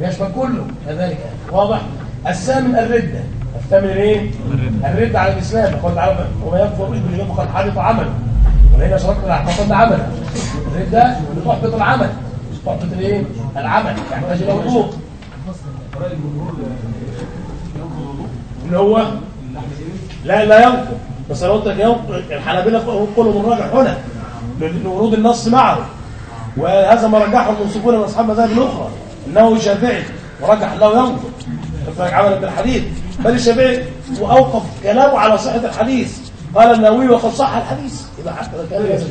بيشمل كله كذلك. واضح؟ الثامن الردة. الثامن إيه؟ الردة. على الإسلام. قال تعالى وما يكفر به باليوم قد حبط عمله ولئن أشركنا لاحبطن عمله الردة بتحبط العمل. مش تحبط الإيه؟ العمل. يحتاج إلى وضوء اللي هو؟ لا لا ينقض بس أنا قلت لك ينقض الحنابلة كلهم الراجح هنا. لورود النص معه. وهذا ما رجحه المنصفون من اصحاب مذاهب الأخرى. إنه شافعي. ورجح انه ينقض فاك عملا بالحديث. بل الشافعي وأوقف كلامه على صحة الحديث. قال النووي وقد صح الحديث. يبقى حتى ده كلام لا ينفع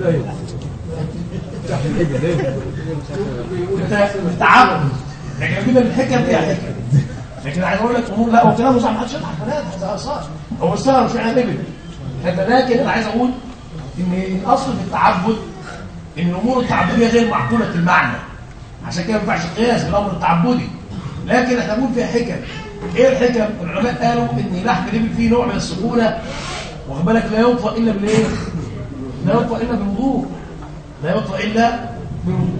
لا ينفع تعب لكن كده الحكم فيها حكم. لكن عايز أقول لك أمور لا وكلامه صح ما حدش يضحك بنات هذا اثار هو السنة مش معنى نبل لكن أنا عايز أقول إن الأصل في التعبد إن الأمور التعبدية غير معقولة المعنى. عشان كده ما ينفعش قياس بالأمر التعبدي. لكن إحنا بنقول فيها حكم. إيه الحكم؟ العلماء قالوا إن لحم الإبل فيه نوع من السخونه واخد بالك؟ لا يطفى إلا بالايه لا يطفى إلا بالوضوء. لا يطفى إلا بالوضوء.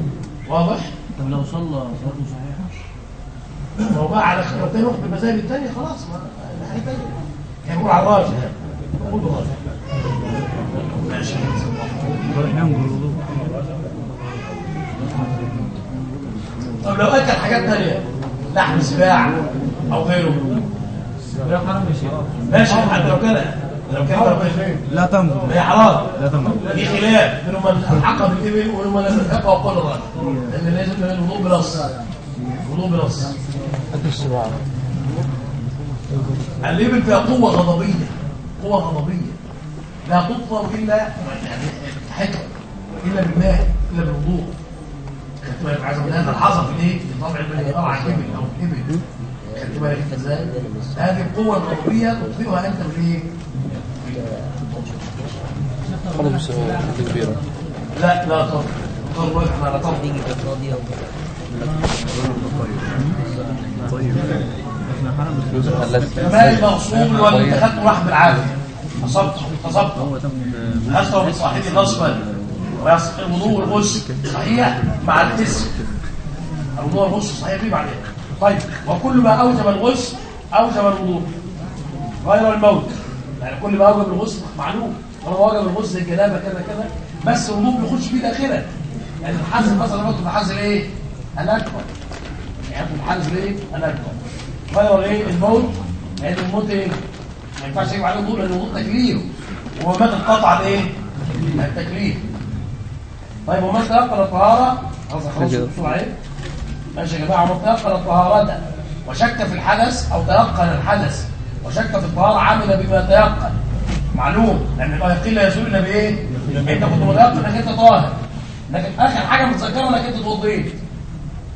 واضح؟ طب لو صلى صلاته هو بقى على خيرتين روح بالمذاهب الثانية خلاص ما حاجة ثانية يعني نقول على الراجح نقول الراجح ماشي. طب لو أكل حاجات ثانية لحم سباع أو غيره. ماشي. حتى لو كان لو كان لا تنظر. هي حرام. لا تنظر. في خلاف بينهم من الحق بالإبل من لم يلحقها وقال الراجح لأن لازم من الوضوء بنص الابل فيها قوه غضبيه قوه غضبيه لا تطفر الا يعني حكم الا بالماء الا بالوضوء خدت بالك عايز أقول هذا الحظر في الايه؟ في طبع البني طبع الابل أو الابل خدت بالك إزاي؟ هذه القوه الغضبيه تطفئها انت بالايه؟ لا لا طبعا طبعا إحنا على طبعا الماء المغسول واللي اخذته راح بالعافيه اصبته اصبته اصبه من صاحبي غصبا ويصح الوضوء والغسل صحيح مع الاسم الوضوء والغسل صحيح فيه بعدين طيب وكل ما اوجب الغسل اوجب الوضوء غير الموت يعني كل ما اوجب الغسل معلوم طالما وجب الغسل الجنابه كذا كذا بس الوضوء بيخش فيه داخلا يعني الحزن مثلا برضه الحزن إيه؟ الاكبر يعني الحزن إيه؟ الاكبر غير إيه؟ الموت لأن الموت إيه؟ ما ينفعش يجب عليه الوضوء لأن الوضوء تكليف وهو مات انقطع الايه؟ التكليف طيب ومن تيقن الطهارة خلاص خلاص بسرعة إيه؟ ماشي يا جماعة ومن تيقن الطهارة وشك في الحدث أو تيقن الحدث وشك في الطهارة عمل بما تيقن معلوم لأن اليقين لا يزول الا بايه؟ انت كنت متيقن إنك أنت طاهر لكن آخر حاجة متذكره إنك أنت اتوضيت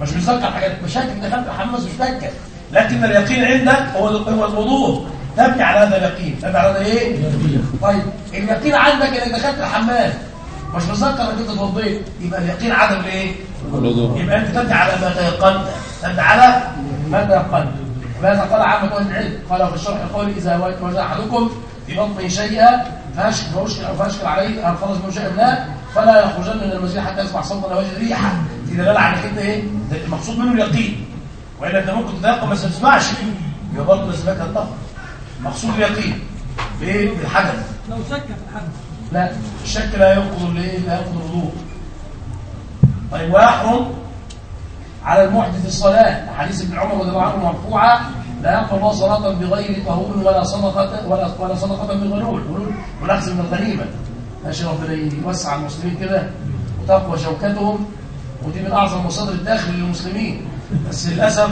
مش متذكر حاجات مش انك دخلت مش متذكر لكن اليقين عندك هو هو الوضوء تبني على هذا اليقين. تبني على هذا إيه؟ طيب اليقين عندك إنك دخلت الحمام مش متذكر إنك أنت اتوضيت يبقى اليقين عدم الايه؟ الوضوء يبقى أنت تبني على ما تيقنت تبني على ما تيقنت وهذا قال عامة أهل العلم؟ قال في الشرح قال إذا وجد أحدكم في بطنه شيئا فاشكل فاشكل عليه أو خلص منه شيئا لا. فلا يخرجن من المسجد حتى يسمع صوتا أو يجد ريحة في دلالة على كده؟ ده المقصود منه اليقين. وإلا أنت ممكن تتيقن بس ما تسمعش يبقى برضه لازم يكن طهر مقصود اليقين. بايه بالحدث لو شك في الحدث لا الشك لا ينقض الايه لا ينقض الوضوء. طيب ويحرم على المحدث الصلاة. حديث ابن عمر رضي الله عنه مرفوعه لا يقبل الله صلاة بغير طهور ولا صدقه ولا ولا صدقة بغلول غلول. والاخذ من الغنيمة. ماشي ربنا يوسع المسلمين كده وتقوى شوكتهم. ودي من أعظم مصادر الدخل للمسلمين. بس للأسف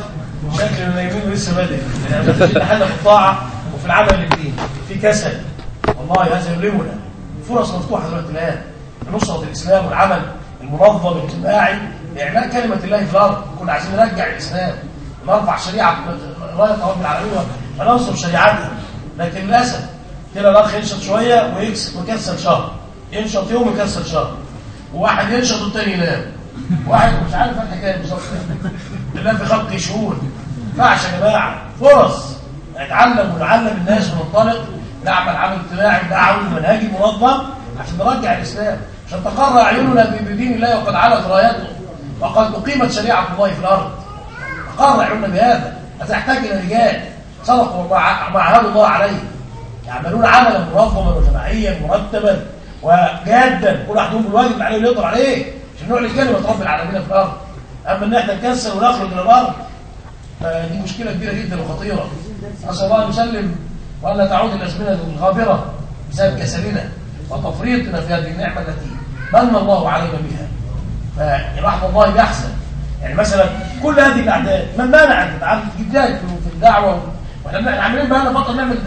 شكل نايمين لسه بادئ يعني إحنا في الطاعة وفي العمل الاثنين في كسل. والله هذا يؤلمنا فرص مفتوحة دلوقتي الآن. لنصره الإسلام والعمل المنظم الاجتماعي. لاعلاء كلمة الله في الأرض. كنا عايزين نرجع الإسلام. نرفع شريعة راية رب العالمين وننصر شريعتها لكن للأسف كده الأخ ينشط شوية ويكسب ويكسل شهر. ينشط يوم ويكسل شهر وواحد ينشط والتاني ينام. واحد مش عارف الحكاية بالظبط. الله في خلق شهور. ما ينفعش يا جماعة. فرص. نتعلم ونعلم الناس وننطلق. نعمل عمل اجتماعي دعوي منهجي منظم عشان نرجع الإسلام. عشان تقر أعيننا بدين الله وقد علت رايته. وقد أقيمت شريعة الله في الأرض. تقر أعيننا بهذا. هتحتاج إلى رجال صدقوا ما عهدوا الله عليه. يعملون عملا منظما وجماعيا مرتبا. وجادا كل واحد يقوم بالواجب اللي عليه ويقدر عليه. عشان نعلن كلمه رب العالمين في الأرض. أما إن إحنا نكسر ونخرج من الأرض مشكلة كبيرة جدا وخطيرة. نسأل الله أن يسلم وأن لا تعود الازمنه الغابره بسبب كسلنا وتفريطنا في هذه النعمة التي من الله علينا بها. فرحمة الله بيحسن يعني مثلا كل هذه الاعداد من مانع في جدات في الدعوة. وإحنا عاملين بقى لنا فترة نعمل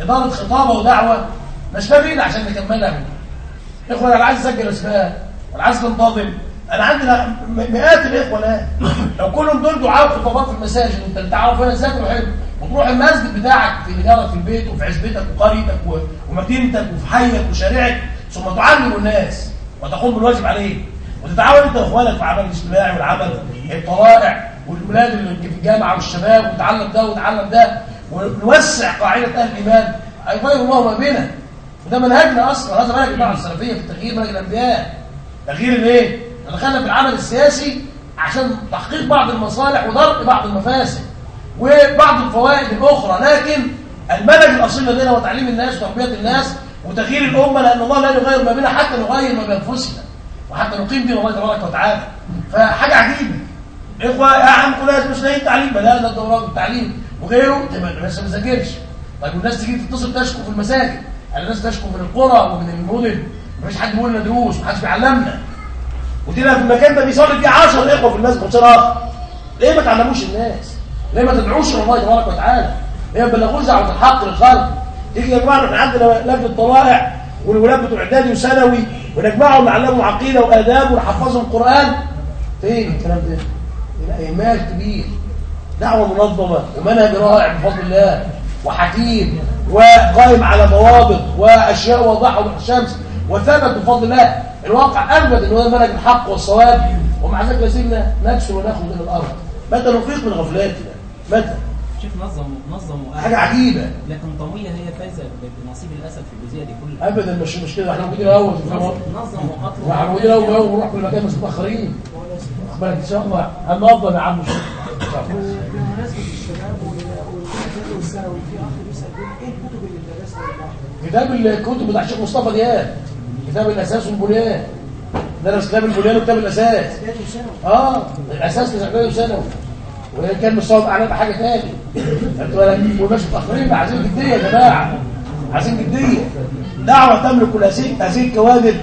إدارة خطابة ودعوة. مش بينا عشان نكملها من اخوان أنا عايز اسجل اسماء أنا عايز تنتظم أنا عندي مئات الإخوة الآن. لو كلهم دول دعاء خطابات في المساجد انت تعرف أنا إزاي حلو وتروح المسجد بتاعك في جارك في البيت وفي عزبتك وقريتك ومدينتك وفي حيك وشارعك ثم تعلم الناس وتقوم بالواجب عليه وتتعاون أنت وإخوانك في العمل الاجتماعي والعمل الطلائع والولاد اللي في الجامعة والشباب وتعلم ده وتعلم ده. ونوسع قاعدة أهل الإيمان. يغير الله ما بينا وده منهجنا أصلا هذا منهج الدعوه السلفية في التغيير منهج الأنبياء. تغيير الإيه؟ دخلنا في العمل السياسي عشان تحقيق بعض المصالح وضرب بعض المفاسد وبعض الفوائد الأخرى. لكن المنهج الأصيل لدينا هو تعليم الناس وتربية الناس وتغيير الأمة لأن الله لا يغير ما بينا حتى نغير ما بانفسنا وحتى نقيم دين الله تبارك وتعالى. فحاجة عجيبة. إخوة يا عم كلها مش لاقيين تعليم. ده الدورات التعليم. وغيره تبقى الناس ما تذاكرش طيب والناس تيجي تتصل تشكو في المساجد. الناس تشكو من القرى ومن المدن مفيش حد بيقول لنا دروس محدش بيعلمنا. ودينا في المكان ده بيصلي فيه 10 إخوة في المسجد 15 اخ ليه ما تعلموش الناس؟ ليه ما تدعوش الله تبارك وتعالى؟ ليه ما بلغوش دعوة الحق للخلق؟ تيجي يا جماعة إحنا عندنا لجنة طلائع والولاد بتوع إعدادي وثانوي ونجمعهم نعلمهم عقيدة وآداب ونحفظهم قرآن؟ فين الكلام ده؟ يبقى اهمال كبير دعوة منظمة ومنهج رائع بفضل الله. وحكيم وقائم على ضوابط وأشياء واضحة وضوح الشمس وثبت بفضل الله. الواقع اثبت إن هو منهج الحق والصواب. ومع ذلك لازلنا نكسر ونأخذ من الأرض. متى نفيق من غفلاتنا؟ متى؟ شوف نظم نظم حاجة عجيبة. لكن طويلة هي فايزة بنصيب الأسد في الجزئيه دي كلها. ابدا مش مش كده إحنا موجودين الأول نظم وقتل إحنا موجودين الأول ونروح كل مكان متاخرين بالك إن شاء الله. هننظم يا عم؟ بمناسبة الشباب والثانوي في اخ بيسال إيه الكتب اللي درسها كتاب الكتب بتاع الشيخ مصطفى دياب كتاب الأساس والبنيان. درس كتاب البنيان وكتاب الأساس. آه الأساس في اعدادي وثانوي وهي كان مستوى أعلى حاجة ثاني خدت بالك ومش متأخرين عايزين جدية يا جماعة. عايزين جدية. دعوة تملك هذه هذه الكوادر.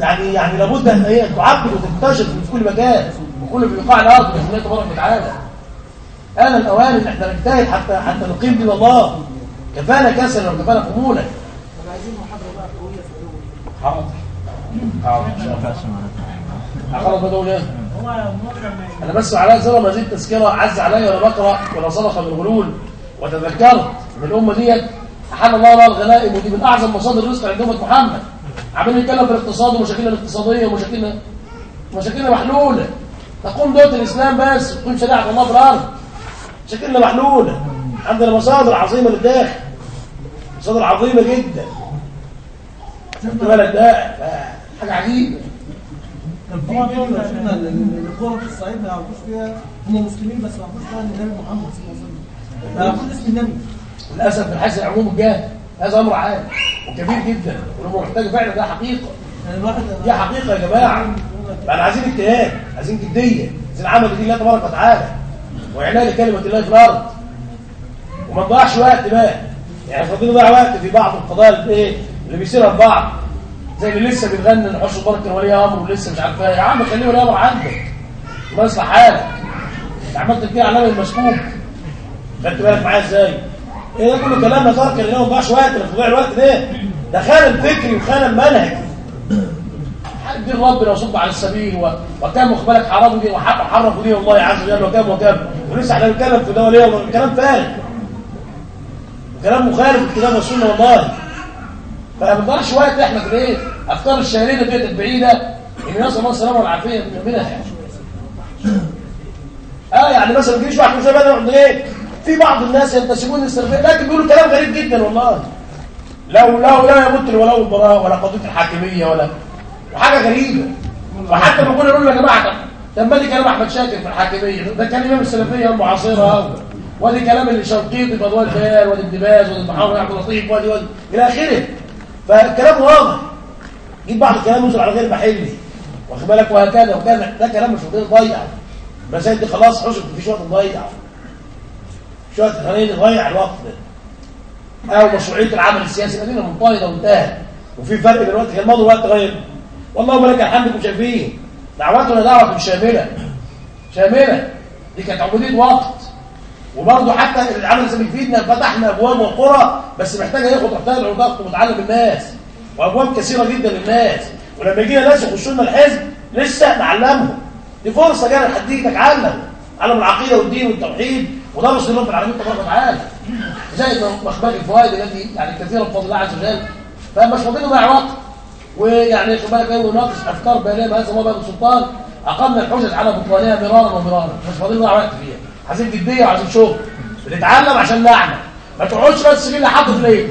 يعني يعني لابد أن هي تعبد وتنتشر في كل مكان. وكل في بقاع الأرض باذن الله تبارك وتعالى. آن الأوان إن إحنا نجتهد حتى حتى نقيم دين الله. كفانا كسلا وكفانا قبولا طب عايزين محاضره بقى قويه في العلوم حاضر حاضر خلاص إيه أنا بس على زر ما زلت تذكرة عز عليا وأنا بقرأ ولا صدقه بالغلول وتذكرت ان الأمة ديت. احل الله لها الغنائم ودي من أعظم مصادر الرزق عند أمة محمد. عمالين نتكلم في الاقتصاد ومشاكلنا الاقتصادية ومشاكلنا مشاكلنا محلولة. تقوم دولة الإسلام بس تقوم شريعة الله في الأرض. مشاكلنا محلولة. عندنا مصادر عظيمة للداخل. مصادر عظيمة جدا. خدت بالك ده حاجة عجيبة. كان في فيديو شفنا في الصعيد ما يعرفوش فيها. هم مسلمين بس ما يعرفوش فيها إن النبي محمد صلى الله عليه وسلم. ما يعرفوش اسم النبي. للأسف من حيث العموم الجاهل هذا أمر عام. وكبير جدا. ولما محتاج فعلا. ده حقيقة. يعني الواحد دي حقيقة يا جماعة. يعني عايزين اجتهاد عايزين جدية. عايزين عمل لله تبارك وتعالى. واعلان كلمه الله في الأرض. وما نضيعش وقت بقى. يعني فاضلين نضيع وقت في بعض القضايا اللي إيه اللي بيصيرها في بعض. زي اللي لسه بيتغنى مبارك كان ولي أمر ولسه مش عارف إيه. يا عم خليه ولي أمر عندك. الله يصلح حالك. عملت كده علامه المسكوك خدت بالك معايا إزاي؟ إيه ده كله كلام نظر كان ما نضيعش وقت. اللي تضيع الوقت ده. ده خانه فكري وخانه منهجي. دين ربنا وصب على السبيل. وكم بالك حرام دي وحرفوا دين الله عز وجل وكم وكم. ولسه إحنا بنتكلم في ده وليه كلام فارغ. كلام مخالف للكتاب والسنة والله. فما بنضيعش وقت إحنا في الإيه؟ أفكار الشهريه ديت البعيده إن نسال الله السلامه والعافية. منها يعني. آه يعني مثلا ما تجيش واحد زمان يقعد إيه في بعض الناس ينتسبون للسلفيه لكن بيقولوا كلام غريب جدا والله. لو لو لا يمت ولا البراء ولا قضية الحاكمية ولا وحاجة غريبة. وحتى كنا نقول يا جماعة طب ما دي كلام أحمد شاكر في الحاكمية ده كان إمام السلفية المعاصره وادي كلام اللي شوقيطي في اضواء الخيال وادي ابن باز وادي محمد عبد اللطيف وادي وادي إلى آخره. فالكلام واضح. جيب بعض الكلام ينزل على غير محلي واخد بالك؟ وهكذا وكان ده كلام مش فاضي ضيع المسائل دي خلاص حصلت مفيش وقت نضيع. مش وقت خلينا نضيع الوقت ده. أو مشروعية العمل السياسي مدينه منطلقه وانتهت وفي فرق بين الوقت كان ماضي ووقت غير والله لك الحمد أنتم شايفين. دعوتنا دعوة شاملة. شاملة. دي كانت عبوديه وقت وبرضه حتى العمل بيفيدنا فتحنا أبواب وقرى بس محتاجة ياخد محتاج ضغط ومتعلم الناس وأبواب كثيرة جدا للناس. ولما يجينا ناس يخشوا لنا الحزب لسه نعلمهم. دي فرصة جاية لحد يجي تعلم علم العقيدة والدين والتوحيد. ودرس لهم في العالمين تبارك وتعالى. زي مخبار الفوائد التي يعني كثيرة بفضل الله عز وجل. فمش فاضيين نضيع وقت. ويعني خد بالك وناقش أفكار باليه بهذا الله بن سلطان أقمنا الحجج على بطلانها مرارا ومرارا. مش فاضيين نضيع وقت فيها. عايزين جديه وعايزين شغل. بنتعلم عشان نعمل. ما تقعدش بس كده حاطط ليه؟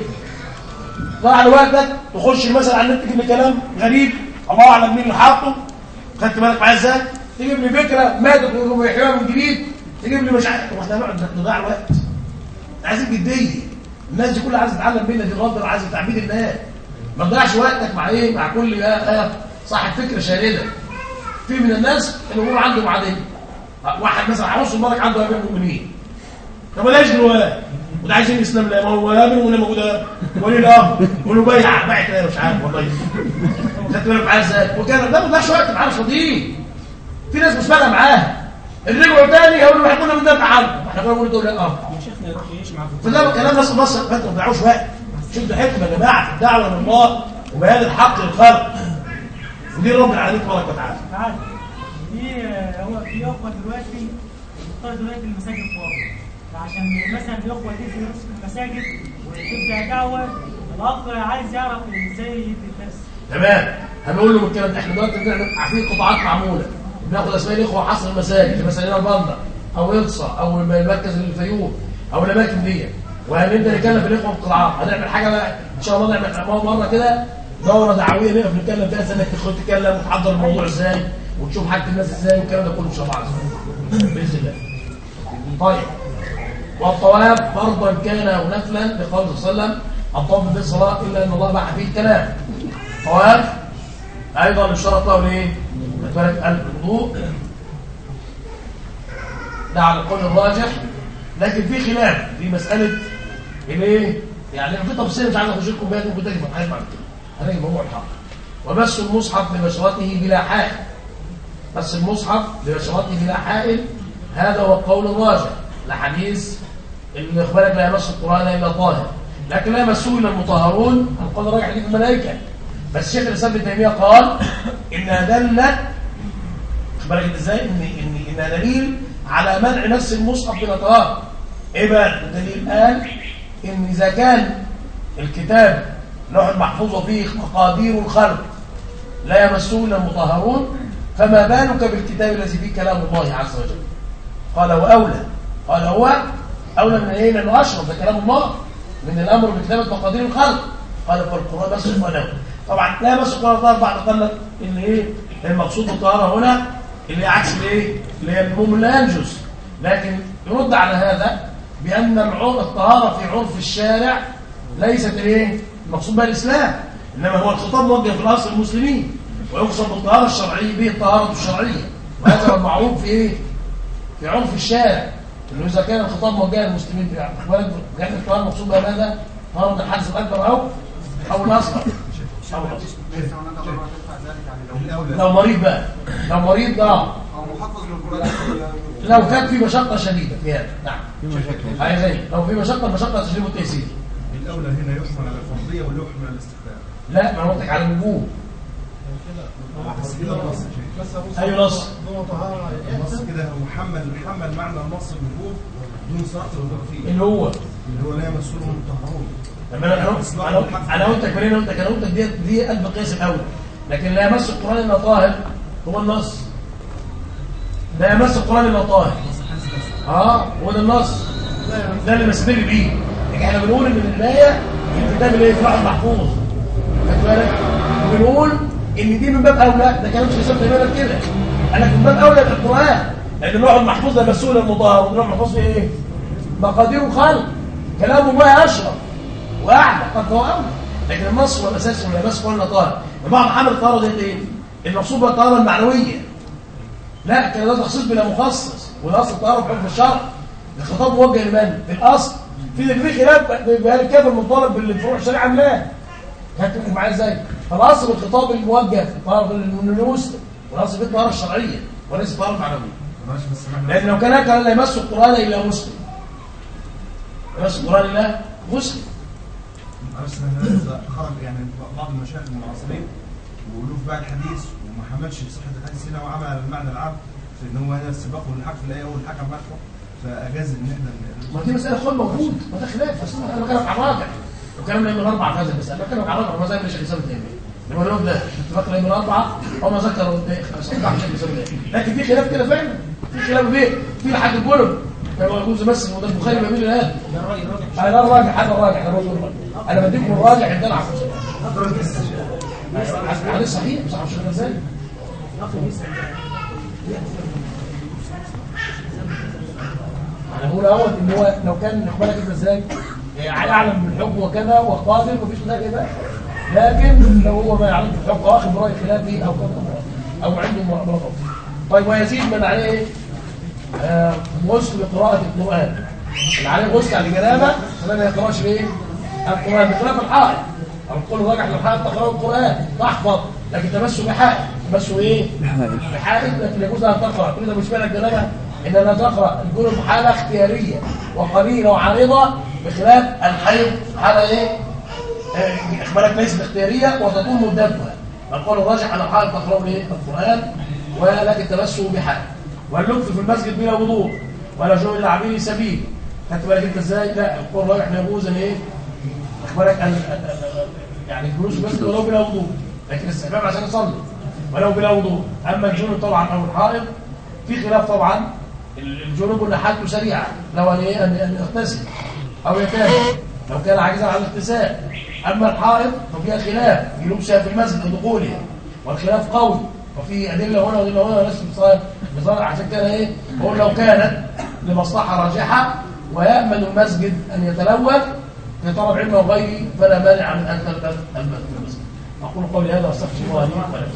ضيع وقتك. تخش مثلا على النت تجيب كلام غريب. الله أعلم مين اللي حاطه. خدت بالك معايا إزاي؟ تجيب لي فكره ماتت ويحيوها من جديد. تجيب لي مش عارف. وإحنا نقعد نضيع وقت. عايزين جديه الناس دي كلها عايزة تتعلم منها. دي ربنا عايزة تعبيد الله ما تضيعش وقتك مع إيه؟ مع كل آه صاحب فكره شارده في من الناس الأمور عنده معاديه واحد مثلا عروس الملك عنده أمير المؤمنين. طب ولا يجري وراه وده عايزين الاسلام لا ما هو أمير المؤمنين موجود. ولي الامر ولو بيع. بيع كده مش عارف والله. خدت بالك معايا إزاي وكان ده ما تضيعش وقت معاه مش فاضيين في ناس مش فارقة معاها رجعوا تاني يقولوا إحنا كنا بندافع عنه إحنا كنا بنقول دول لا مع فده كلام ناس مصر ما تضيعوش وقت. شدوا حكمة يا جماعة في الدعوة إلى الله وبيان الحق للخلق ودي رب العالمين تبارك وتعالى. تعالى دي هو في أخوة دلوقتي مختار دلوقتي المساجد فاضيه فعشان مثلا الاخوه دي في نفس المساجد وتبدأ دعوة الأخ عايز يعرف إزاي يدي الدرس تمام. هنقول له الكلام ده إحنا دلوقتي بنعمل عارفين قطاعات معمولة. بناخد أسماء الإخوة حصر المساجد مثلا هنا أو اقصى أو المركز الفيوم أو الأماكن دي. وهنبدا نتكلم في الإخوة القطاعات هنعمل حاجة بقى؟ إن شاء الله نعمل مرة كده دورة دعوية نقف نتكلم فيها إنك تدخل تتكلم وتحضر الموضوع إزاي وتشوف حاجة الناس إزاي والكلام ده كله إن شاء الله عز وجل. بإذن الله. طيب. والطواف فرضا كان أو نفلا لقول صلى الله عليه وسلم. الطواف في الصلاة إلا أن الله باح فيه الكلام. طواف أيضا اشترط له الايه؟ الوضوء. ده على القول الراجح. لكن في خلاف. في مسألة الايه؟ يعني في تفصيل مش عايز أخش لكم بيها ممكن في الحديث بعد كده موضوع الحق ومس المصحف ببشرته بلا حائل. مس المصحف ببشرته بلا حائل. هذا هو القول الراجح. الحديث اللي اخبرك لا يمس القرآن إلا طاهر. لكن لا يمسه إلا المطهرون. القول الراجح دي في الملائكة. بس شيخ الإسلام ابن تيمية قال انها دلت اخبرك إزاي؟ ان ان انها دليل على منع نفس المصحف بلا طهارة. إيه بقى الدليل؟ قال إن إذا كان الكتاب لوح المحفوظ فيه مقادير الخلق لا يمسه الا المطهرون فما بالك بالكتاب الذي فيه كلام الله عز وجل؟ قال وأولى. قال هو أولى من إيه لأنه اشرف ده كلام الله. من الأمر بكتابة مقادير الخلق. قال فالقرآن بس ولو طبعا لا يمس القران طبعا بعد قال إن إيه؟ المقصود بالطهاره هنا اللي عكس الإيه؟ اللي هي المهم لا ينجس. لكن يرد على هذا بان العر- الطهاره في عرف الشارع ليست الايه المقصود بها الاسلام انما هو الخطاب موجه في الاصل المسلمين ويقصد بالطهاره الشرعيه به الطهاره الشرعيه وهذا المعروف في إيه في عرف الشارع انه اذا كان الخطاب موجه للمسلمين أخبار يعني الطهاره المقصود بها ماذا؟ الاكبر أو أو الاصغر أو الأصغر. يعني لو مريض بقى لو مريض آه محفظ لو كان في مشقة شديدة في هذا. نعم. في هاي زي لو في مشقة المشقه تجلب التيسير الأولى هنا يحمل على الفرضية ولا يحمل على الاستخدام. لا ما لك على الوجوب بس كده النص اي نص النص كده. هو محمل محمل معنى النص الوجوب دون الوضوء فيه اللي هو. اللي هو لا يمسونه المطهرون لما أنا أنا قلت لك منين قلت لك أنا قلت لك دي دي قلب قياس الأول. لكن لا يمس القرآن إلا طاهر. هو النص. لا يمس القرآن إلا طاهر. آه هو ده النص. ده اللي بستدل بيه. لكن إحنا بنقول إن الآية في كتاب الايه في المحفوظ خدت بالك؟ وبنقول إن دي من باب أولى. ده كلام شيخ تيميه كده. قال لك من باب أولى القرآن. لأن اللوح المحفوظ ده مسؤول المطهر واللوح المحفوظ إيه؟ مقادير خلق كلام الله أشرف وأعلى. قد هو أولى. لكن النص هو الأساس. ولا بس قلنا طاهر. بعض حمل الطهاره ديت إيه؟ المقصود بالطهاره المعنوية. لا كان ده تخصيص بلا مخصص والأصل الطهاره في حكم الشرع الخطاب موجه لمن؟ الأصل في في خلاف بهل الكافر مطالب بالفروع أم لا؟ هتفهم معايا إزاي؟ فالاصل الخطاب الموجه في الطهاره المسلم والأصل في الطهاره الشرعية وليس الطهاره المعنويه لأن لو كان هكذا لا يمس القرآن إلا مسلم يمس القرآن إلا مسلم معلش خرج يعني بعض المشايخ المعاصرين ويقولوا في بعض الحديث وما حملش صحه الحديث هنا وعمل على المعنى العام في إن هو هنا السباق والحق في الايه والحكم محكم فأجاز إن إحنا ما دي مسألة خد موجود ما ده خلاف. بس أنا بكلمك على الراجع. وكلام الائمه الأربعة في هذه المساله بكلمك على الراجع. ما زي الشيخ الاسلام تيميه لما نقول ده. اتفاق الائمه الأربعة؟ وما ذكروا صحيح الاسلام تيميه لكن في خلاف كده فعلا. في خلاف فيه في لحد الجنب كما يجوز يمثل وده البخاري بيميل لهذا أنا لا الراجع هذا الراجع أنا. أنا بديكم الراجع عندنا على حديث صحيح صح مش كده إزاي أنا بقول اهوت ان هو لو كان أخبارك كده إزاي؟ يعني يعلم بالحكم وكذا وقادر مفيش إيه بقى لكن لو هو ما يعلم بالحكم واخد براي خلافي أو كذا أو عنده مرض. طيب ويزيد من عليه آه، غسل بقراءة القرآن. اللي عليه غسل على الجنابة فما ما يقراش بايه؟ القرآن بخلاف الحائط أو تقول راجع للحائط تقرأ القرآن؟ تحفظ لكن تمسه بحائط. تمسه إيه؟ بحائط. لكن يجوز أن تقرأ. كل ده مش معنى الجنابة إن لا تقرأ. الجنوب حالة اختيارية وقليلة وعارضة بخلاف الحيض حالة إيه؟ آه، إخبارك ليست اختيارية وتطول مدتها القول الراجح على الحائط تقرأ إيه؟ القرآن. ولكن تمسه بحائط. واللبث في المسجد بلا وضوء. ولا جو إلا عبيد سبيل. خدت بالك أنت إزاي؟ لا القول رايح يجوز إن إيه؟ يعني الجلوس المسجد ولو بلا وضوء لكن استحباب عشان يصلي ولو بلا وضوء. أما الجنوب طبعا أو الحائض في خلاف طبعا ال- الجنوب اللي حالته سريعة لو ان ان يغتسل أو يتابع لو كان عاجزا عن الاغتسال. أما الحائض ففيها خلاف في لبسها في المسجد ودخولها والخلاف قوي. وفي أدلة هنا وأدلة هنا بتصالح بصالح عشان كده إيه بقول لو كانت لمصلحة راجحة ويأمن المسجد أن يتلوث في طلب علم وغيره فلا مانع من أن تلبس المسجد أقول قولي هذا وأستغفر الله لي ولكم.